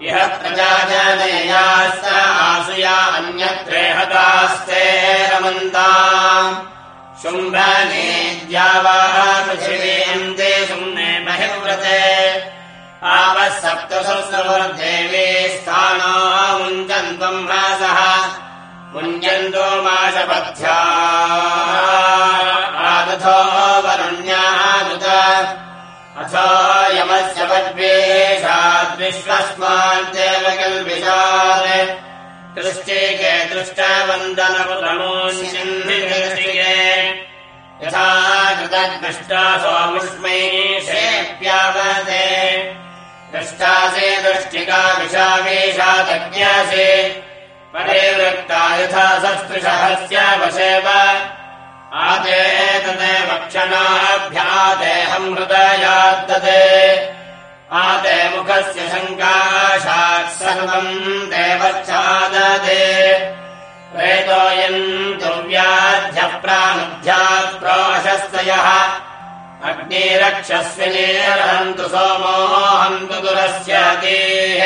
इह प्रजा जनयास्त आसुया अन्यत्रे हतास्ते रमन्ताम्। शुम्भनेद्या वा पृथिवीयन्ते शुम्ने महिव्रते आपः सप्तसुस्रवृद्धेवे स्थानो मुञ्चन्तम् हासः मुञ्चन्तो माशपथ्या दृष्टिके दृष्टवन्दनपुरमोऽन्यन्निदृष्टिके यथा कृतद्दृष्टा सोमुष्मै शेप्यावते दृष्टासे दृष्टिका विषावेशादज्ञासे परिवृत्ता यथा सस्पृशहस्य वशेव। आते तदेव क्षणाभ्यादेहम् हृदयात्तते आते मुखस्य सङ्काशात् सर्वम् देवच्छादते। प्रेतोऽयन्तुव्याध्यप्रामुध्यात् प्रोशस्तयः अग्निरक्षस्विनीर्हन्तु सोमोऽहन्तु दुरस्यातीः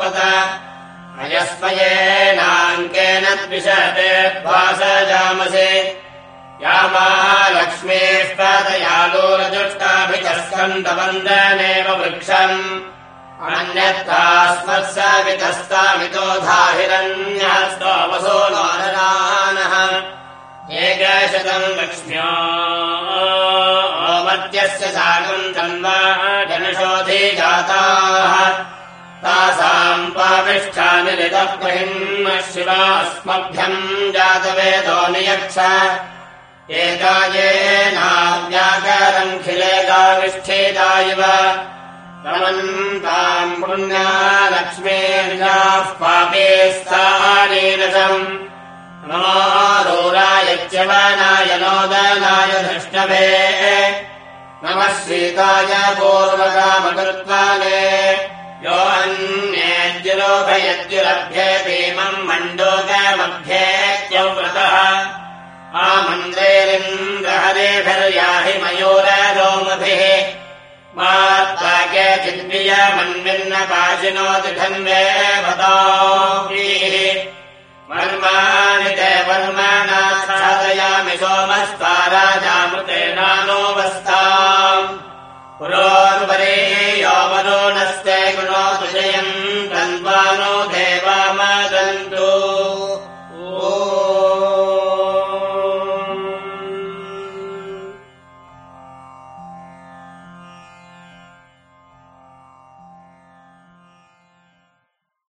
पत अयस्मयेनाङ्केन द्विषते भासजामसे या लक्ष्मीष्पादयालोरजुष्टाभितस्कन्दवन्दनेव वृक्षम् अन्यत्तास्मत्सवितस्तामितो धाहिरन्यस्तोमसो नारदानः एकशतम् लक्ष्म्यो मत्यस्य साकम् तन्वा जनशोधे जाताः तासाम् पापिष्ठानि लितप्रहिम् शिवास्मभ्यम् जातवेदो नियक्ष एकायेनाव्याकरम् खिलेकाविष्ठेता इव। रमन्ताम् पुण्या लक्ष्मीर्याः पापे स्थानेनशम् नमोरोरायच्यवनाय नोदनाय धृष्टभे नमः सीताय पूर्वकामकृत्वाने यो अन्येद्युलोभयद्युलभ्येतीमम् मण्डोकमभ्येत्यव्रतः आमन्त्रेरिन्द्रहरेभिर्याहि मयूररोमभिः मा केचिद्भिय मन्विन्न पाजिनोदिधन्वेवयामि सोमस्ता राजामृते नानोऽवस्था पुरोर्वरे यो मनो नस्ते गुणो कन्द्वा तन्वानो दे